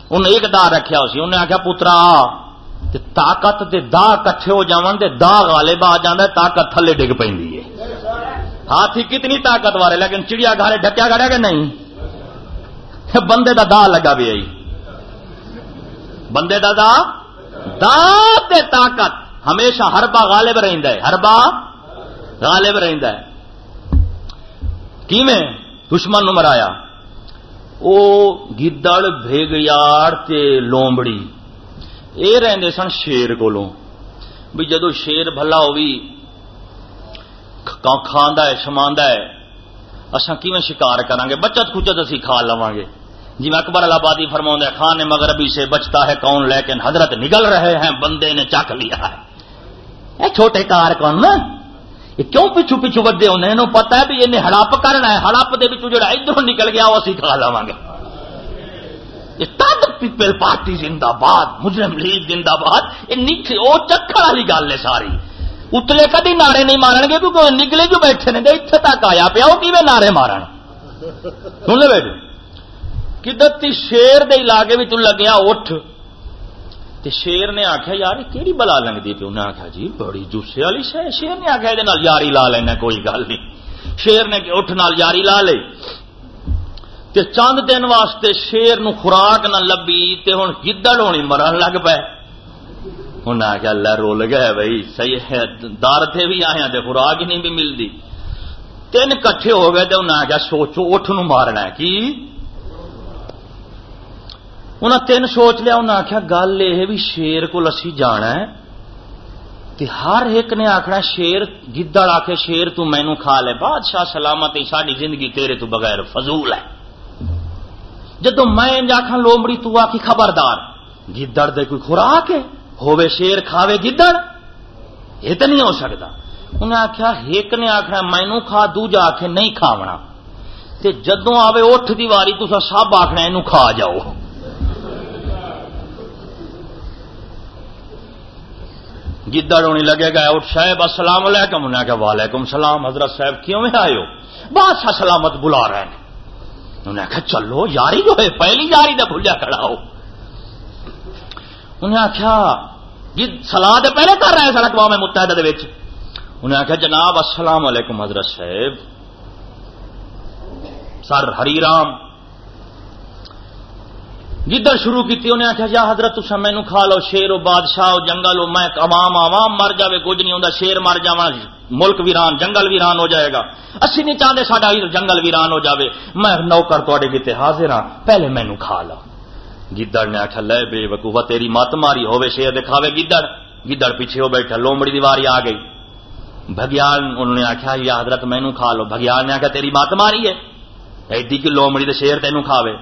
انہیں ایک دا رکھیا سی۔ انہیں آخیا پترا آ طاقت دے دا کٹھے ہو جاون دے دا غالب آ جانا طاقت تھلے ڈگ پہ ہاتھی کتنی طاقتور ہے، لیکن چڑیا گھر ڈکیا کرے کہ نہیں؟ بندے دا دا لگا بھی آئی۔ بندے دا دا دا تے طاقت۔ ہمیشہ ہر با غالب رہندا ہے ہربا غالب رہندا ہے۔ کیویں؟ دشمن نو مرایا او گدڑ، بھیگیاڑ تے لومبڑی۔ اے رہندے سن شیر کولوں۔ بھی جدو شیر بھلا ہوئی کھاندا ہے، شماندا ہے، اساں کیویں شکار کریں گے بچت کچت اسی کھا لواں گے جی میں اکبر آبادی فرما خان مغربی سے بچتا ہے، کون لیکن حضرت نگل رہے ہیں، بندے نے چک لیا ہے۔ اے چھوٹے کار کون؟ یہ کیوں پیچھو پیچھو بجے ہونے انہوں پتا ہے بھی انہیں ہڑپ کرنا ہے۔ ہڑپ دے بچوں جڑا ادھر نکل گیا وہ اسی کھا لوا گے۔ تد پیپل پارٹی زندہ باد، مجرم لیگ زندہ باد، یہ نیچے وہ چکر والی گل ہے ساری۔ اتلے کدی نعرے نہیں مارن گے کیونکہ نگلے جو بیٹھے نے اتنے تک آیا پیا، وہ کیون نعرے مارن؟ سن لے بیٹھے کدتی شیر دے علاقے بھی تم لگیا اٹھ۔ تے شیر نے آخیا یار کہڑی بلا لگتی پی انہیں آخیا جی بڑی جوسے والی شہ شیر نے آخیا یہ یاری لا لینا، کوئی گل نہیں. شیر نے اٹھ نال یاری لا لی۔ تے چند دن واسطے شیر نو خوراک نہ لبی تے ہوں گدڑ ہونی مرن لگ پے۔ انہیں آخیا اللہ رول گئے بھائی صحیح ہے، دار تھے بھی آئے تے خوراک ہی نہیں بھی ملتی تین کٹھے ہو گئے، تے انہیں آخیا سوچو، اٹھ نو مارنا کی؟ انہیں تین سوچ لیا انہیں آخیا گل یہ بھی شیر کو اسی جانا ہے تے ہر ایک نے آخنا شیر گدڑ آ کے شیر تو مینو کھا لے۔ بادشاہ سلامت ساری زندگی تیرے تو بغیر فضول ہے۔ جدو میں آخا لومڑی تو آ خبردار۔ گدڑ دے کوئی خوراک ہے؟ ہوے شیر، کھاوے گدڑ؟ یہ تو نہیں ہو سکتا انہیں آخیا ایک نے آخنا مینو کھا، دوجا آخ نہیں کھاونا۔ تے جدو آوے، اٹھ دی واری تو سب آخنا یہ کھا جاؤ۔ گدڑ ہونی لگے گا، اٹھ صاحب، السلام علیکم۔ انہیں کہا، وعلیکم السلام، حضرت صاحب کیوں میں آئے ہو؟ بادشاہ سلامت بلا رہے ہیں۔ انہیں آخیا چلو، یاری جو ہے، پہلی یاری نہ بھولیا کھڑا ہو۔ انہیں آخیا جی سلاح تو پہلے کر رہے ہیں سڑک میں متحدہ دے انہیں آخیا جناب، السلام علیکم، حضرت صاحب۔ سر ہری رام جدھر شروع کی انہیں آخیا جا حضرت تسا مینو کھا لو، شیر و بادشاہ ہو جنگل ہو میں عوام عوام مر جائے کچھ نہیں ہوتا شیر مر جا ملک ویران، جنگل ویران ہو جائے گا۔ اسی نہیں چاہتے ساڈا جنگل ویران ہو جائے میں نوکر تے کتنے حاضر ہاں پہلے مینو کھا لو گدڑ نے آخیا لے بے وقوفا تیری مت ماری ہوے شیر دکھاوے گدڑ گدڑ پیچھے ہو بیٹھا، لومڑی دیواری آ گئی۔ بگیال انہوں نے آخیا یا حضرت مینو کھا لو۔ بگیال نے آخیا تیری مت ماری ہے۔ ایڈی کی لومڑی دے شیر تینوں کھاوے۔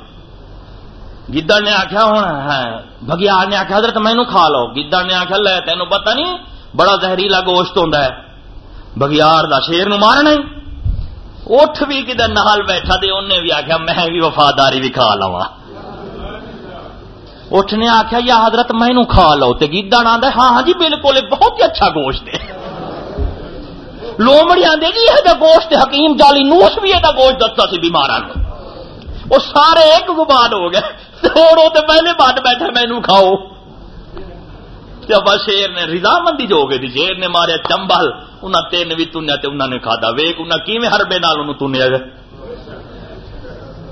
گدڑ نے آخیا ہوں ہاں، ہاں، بگیال نے آخیا حضرت مینو کھا لو۔ گدڑ نے آخیا لے تینوں پتہ نہیں بڑا زہریلا گوشت ہوتا ہے۔ بگیار دا شیر نو مارنا اٹھ بھی کدھر نال بیٹھا دے انہیں بھی آخیا میں بھی وفاداری بھی کھا لوا اٹھ نے آخیا یا حضرت مینو کھا لو۔ تو گیدڑ آدھا ہاں ہاں جی بالکل بہت ہی اچھا گوشت ہے۔ لومڑی آدھے جی یہ گوشت حکیم جالی نوش بھی یہ گوشت دتا سی بیمار وہ سارے ایک گباد ہو گئے۔ توڑو تو پہلے بد بیٹھا مینو کھاؤ جب شیر نے رضامندی جو ہو گئی تھی شیر نے مارے چمبل انہیں تین بھی تنیا تو انہوں نے کھا ویک انہیں کیویں ہربے نال انہوں تنیا گیا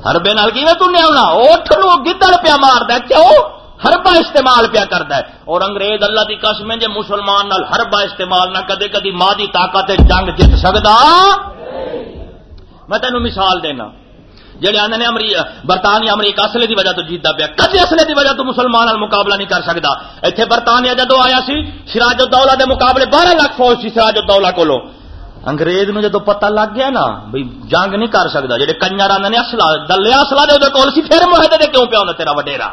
ہربے نال کیویں تنیا ہونا اٹھ لو گدڑ پیا مار کیوں ہربا استعمال پیا کرتا ہے اور انگریز اللہ کی قسم ہے جی مسلمان نال ہربا استعمال نہ کدے کدی ماں کی طاقت جنگ جیت سکتا میں تینوں مثال دینا جہے آدھے نے امری برطانیہ، امریکہ اصلے کی وجہ تو جیتا پیا۔ کدی اصلے کی وجہ تو مسلمان مقابلہ نہیں کر سکتا اتنے برطانیہ جدو آیا سی، سراج الدولہ دے مقابلے بارہ لاکھ فوج سی سراج الدولہ کو انگریز نو جدو پتہ لگ گیا نا بھائی جنگ نہیں کر سکتا جہے کنجر آدھے نے اصلا دلیا اصلا دے کول سی، پھر معاہدے دے کیوں پیا تیرا وڈیرا؟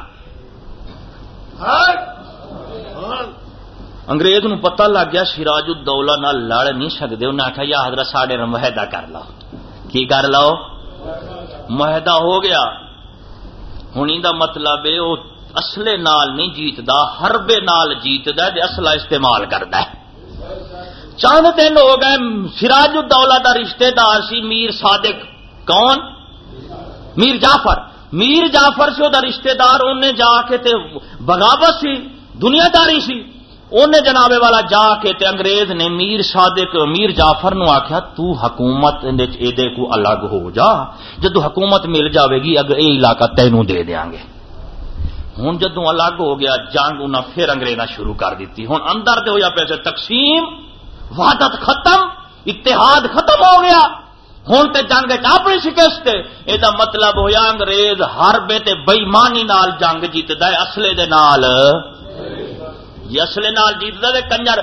انگریز نو پتہ لگ گیا سراج الدولہ نہ لڑ نہیں سکتے انہیں آخیا یا حضرت ساڈے معاہدہ کر لو کی کر لو معاہدہ ہو گیا۔ ہوں مطلب ہے وہ اصلے نال نہیں جیتدا ہربے نال جیتدا اصلا استعمال کرتا ہے۔ چند دن ہو گئے، سراج الدولہ دا رشتہ دار سی، میر صادق کون؟ میر جعفر۔ میر جعفر سے دا رشتہ دار انہیں جا کے تے بغاوت سی، دنیا داری سی۔ انہیں جنابے والا جا کے تے انگریز نے میر صادق میر جعفر نو آخیا تو حکومت دے کو الگ ہو جا۔ جدو حکومت مل جاوے گی اگر یہ علاقہ تینوں دے دیاں گے۔ ہوں جدو الگ ہو گیا، جنگ انہیں پھر انگریزا شروع کر دیتی ہوں اندر دے ہو یا پیسے تقسیم وحدت ختم، اتحاد ختم ہو گیا۔ ہوں تے جنگ اپنی شکست یہ مطلب ہوا انگریز ہر بے تے بئیمانی نال جنگ جیتد اصلے دے نال۔ یہ اصلے نال جیتد کنجر،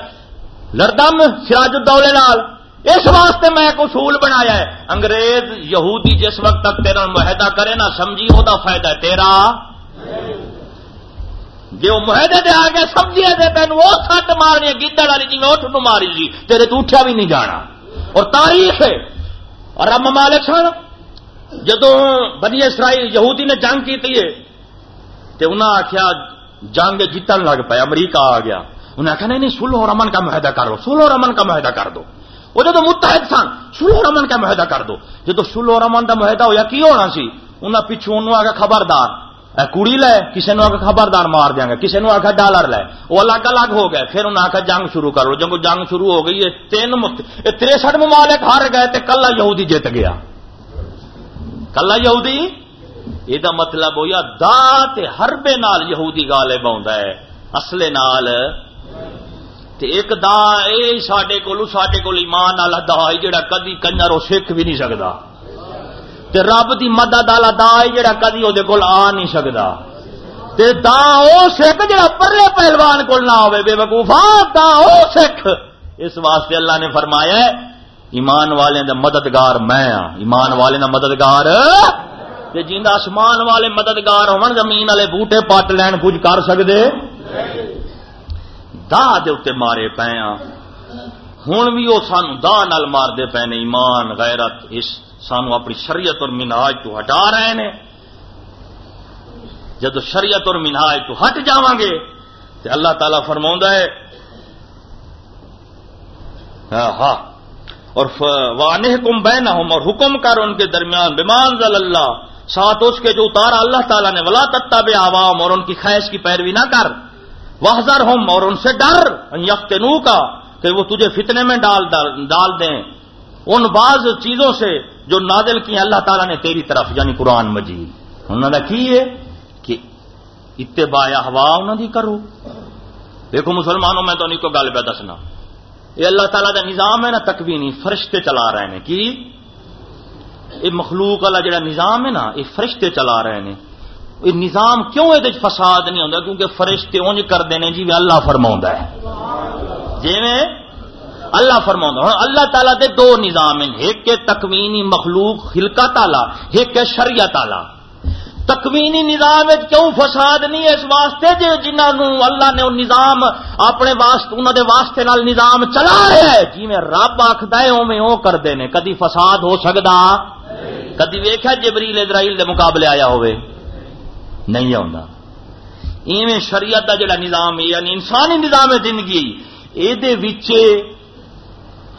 لردم، سراج الدولے نال۔ اس واسطے میں ایک اصول بنایا ہے۔ انگریز یہودی جس وقت تک تیرا معاہدہ کرے نا، سمجھی وہ فائدہ ہے۔ تیرا؟ جی وہ معاہدے دے آ گئے سمجھے دے تین وہ سٹ مارنی گیتڑ والی جی میں اٹھ ماری لی۔ تیرے تو اٹھا بھی نہیں جانا۔ اور تاریخ ہے۔ اور رب مالک سن جدو بنی اسرائیل یہودی نے جنگ کی تھی تو انہوں آخیا جنگ جیتن لگ پایا امریکہ آ گیا۔ انہیں آخیا نہیں نہیں سلو اور امن کا معاہدہ کر لو سلو اور امن کا معاہدہ کر دو۔ وہ جدو متحد سن سلو اور امن کا معاہدہ کر دو۔ جدو سلو اور امن کا معاہدہ ہوا کی ہونا سی؟ انہیں پچھو انہوں آ خبردار۔ کڑی لے کسی نے آخر خبردار مار دیا گا کسی نے آخر ڈالر لے۔ وہ الگ الگ ہو گئے، پھر انہیں آخر جنگ شروع کرو جب جنگ شروع ہو گئی تین تریسٹھ ممالک ہار گئے تو کلا یہودی جیت گیا۔ کلا یہودی؟ یہ مطلب ہو یا دا ہربے نال یہودی غالب آتا ہے اصلے نال ایک دا اے سڈے کو سڈے کو ایمان والا دا جڑا کدی کنجر وہ سکھ بھی نہیں سکتا تے رب دی مدد والا دا جڑا کدی وہ کول آ نہیں سکتا تے دا او سکھ جڑا پرلے پہلوان کول نہ ہوے بے وقوفا دا او سکھ اس واسطے اللہ نے فرمایا ہے ایمان والے دا مددگار میں ہاں ایمان والے دا مددگار تے جیندا آسمان والے مددگار ہون زمین والے بوٹے پٹ لین کچھ کر سکدے؟ دا دے اوتے مارے پے ہاں ہن بھی او سانو دا نال ماردے پے نے ایمان غیرت اس سانو اپنی شریعت اور مناج تو ہٹا رہے ہیں جب شریعت اور مناج تو ہٹ جا گے تو اللہ تعالی فرما ہے ہاں, ہاں۔ اور وانے کم اور حکم کر ان کے درمیان بیمان ضل اللہ ساتھ اس کے جو اتارا اللہ تعالیٰ نے، ولا تتا عوام اور ان کی خواہش کی پیروی نہ کر۔ وہ ہم اور ان سے ڈر۔ یفتنو کا کہ وہ تجھے فتنے میں ڈال ڈال دیں۔ ان بعض چیزوں سے جو نادل کی اللہ تعالیٰ نے تیری طرف یعنی قرآن مجید۔ انہوں نے کی ہے کہ اتباع ہوا انہوں نے کرو۔ دیکھو مسلمانوں، میں تو نہیں کو گل پہ دسنا یہ اللہ تعالیٰ کا نظام ہے نا تکوی نہیں، فرشتے چلا رہے ہیں۔ کی؟ یہ مخلوق والا جڑا نظام ہے نا یہ فرشتے چلا رہے ہیں یہ نظام کیوں یہ فساد نہیں ہوتا کیونکہ فرشتے اونج کرتے ہیں جی اللہ فرما ہے۔ جی میں اللہ فرما ہوں اللہ تعالیٰ دے دو نظام ہیں، ایک کے تکوینی مخلوق خلکا تالا، ایک کے شریعت تالا۔ تکوینی نظام کیوں فساد نہیں ہے اس واسطے جی جنہوں اللہ نے نظام اپنے واسطے انہوں دے واسطے نال نظام چلا ہے؟ جی میں رب آخد ہے اوے او کرتے ہیں کدی فساد ہو سکتا کدی ویخیا جبریل اسرائیل دے مقابلے آیا ہوئے نہیں آتا ایویں شریعت کا جڑا نظام ہے یعنی انسانی نظام ہے زندگی یہ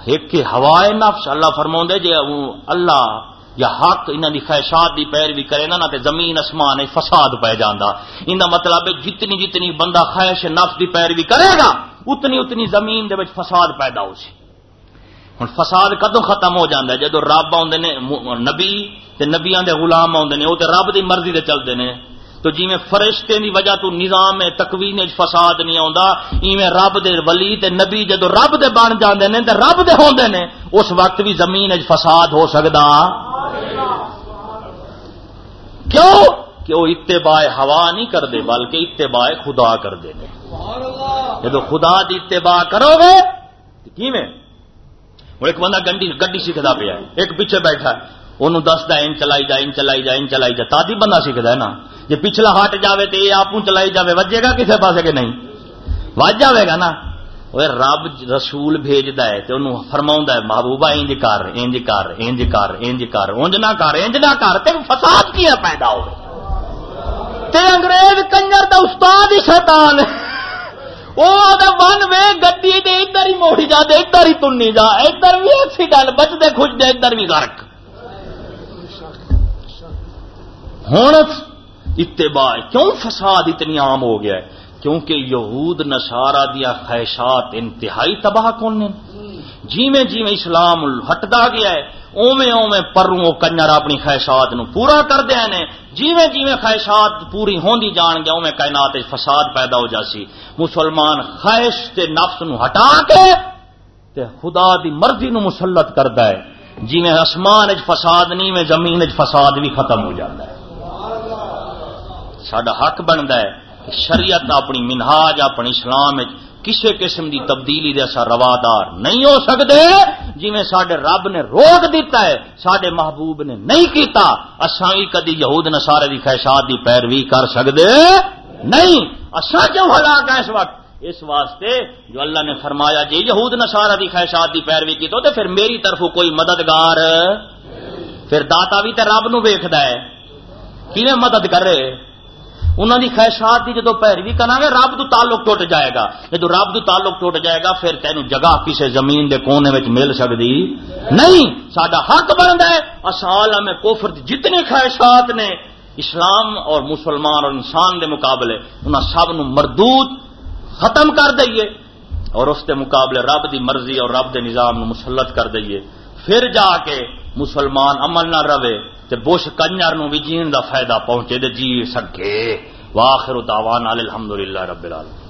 ایک ہوائے نفس، اللہ فرما جی اللہ یا حق انہوں کی خواہشات کی پیروی کرے نا تے زمین، اسمان فساد پی جانا ان مطلب ہے جتنی جتنی بندہ خواہش نفس کی پیروی کرے گا، اتنی اتنی زمین دے فساد پیدا ہو سی۔ ہوں فساد کدو ختم ہو جاتا ہے؟ جدو رب آدھے نبی نبیا کے غلام آدھے وہ تو رب کی مرضی دے چلتے ہیں تو جی میں فرشتے دی وجہ تو نظام تکوین فساد نہیں آتا ایویں رب دے ولی تے نبی جدو رب دے بن جاندے نے تے رب دے ہوندے نے، اس وقت بھی زمین فساد ہو سکتا کیوں؟ کہ وہ اتباع ہوا نہیں کرتے بلکہ اتباع خدا کرتے ہیں جب خدا دی اتباع کرو گے کی میں؟ ایک بندہ گڈی گڈی سیکھتا پیا ایک پیچھے بیٹھا انہوں دستا ان چلائی جا ان چلائی جا ان چلائی جا۔ تادی بندہ سیکھتا ہے نا۔ جی پچھلا ہٹ جاوے تو یہ آپ چلائی جاوے وجے گا کسی پاسے کہ نہیں؟ وج جاوے گا نا۔ وہ رب رسول بھیجتا ہے تو انہوں فرما ہے محبوبہ انج کر انج کر انج کر انج کر انج نہ کر انج نہ کر تے فساد کیا پیدا ہو تے انگریز کنجر دا استاد ہی شیطان وہ ون وے گڈی دے ادھر ہی موڑی جا دے ادھر ہی تنی جا ادھر بھی ایکسیڈنٹ بچتے خوش دے ادھر بھی گرک ہوں اتباع کیوں فساد اتنی عام ہو گیا ہے کیونکہ یہود نشارا دیا خواہشات انتہائی تباہ کون نے۔ جیویں جیویں اسلام ہٹتا گیا ہے، اوویں اوویں پروں کنجر اپنی خواہشات نو پورا کر دیا نے۔ جیویں جیویں خواہشات پوری ہوندی جان گیا، اوویں کائنات فساد پیدا ہو جاسی مسلمان خواہش تے نفس نو ہٹا کے تے خدا دی مرضی نو مسلط کردا ہے۔ جیویں آسمان وچ فساد نہیں میں زمین وچ فساد بھی ختم ہو جاتا ہے۔ ساڈا حق بنتا ہے۔ شریعت اپنی منہاج، اپنی اسلام کسی قسم دی تبدیلی دے اثر روادار نہیں ہو سکتے جی میں سڈے رب نے روک دیتا ہے سڈے محبوب نے نہیں کیتا، اساں بھی کدی یہود نسارے دی خواہشات دی پیروی کر سکتے نہیں۔ اساں کیوں ہلاک ہے اس وقت؟ اس واسطے جو اللہ نے فرمایا جی یہود نسارا دی خواہشات دی پیروی کی تو پھر میری طرف کوئی مددگار۔ پھر داتا بھی تو رب نو ویکھدا ہے۔ کیویں مدد کرے؟ انہوں کی خواہشات کی جدو پیروی کرا گے، رب تو تعلق ٹوٹ جائے گا۔ جدو رب تو تعلق ٹوٹ جائے گا، پھر تینوں جگہ کسی زمین دے کونے میں مل سکتی نہیں۔ سڈا حق بنتا ہے۔ اصال میں کوفر جتنے خواہشات نے، اسلام اور مسلمان اور انسان دے مقابلے انہوں سب نو مردود ختم کر دئیے۔ اور اس کے مقابلے رب دی مرضی اور رب دے نظام نو مسلط کر دئیے۔ پھر جا کے مسلمان عمل نہ رہے۔ تے بش کنجر نو بھی جین دا فائدہ پہنچے جی سکے۔ واخر دعوان الحمدللہ رب العالمین۔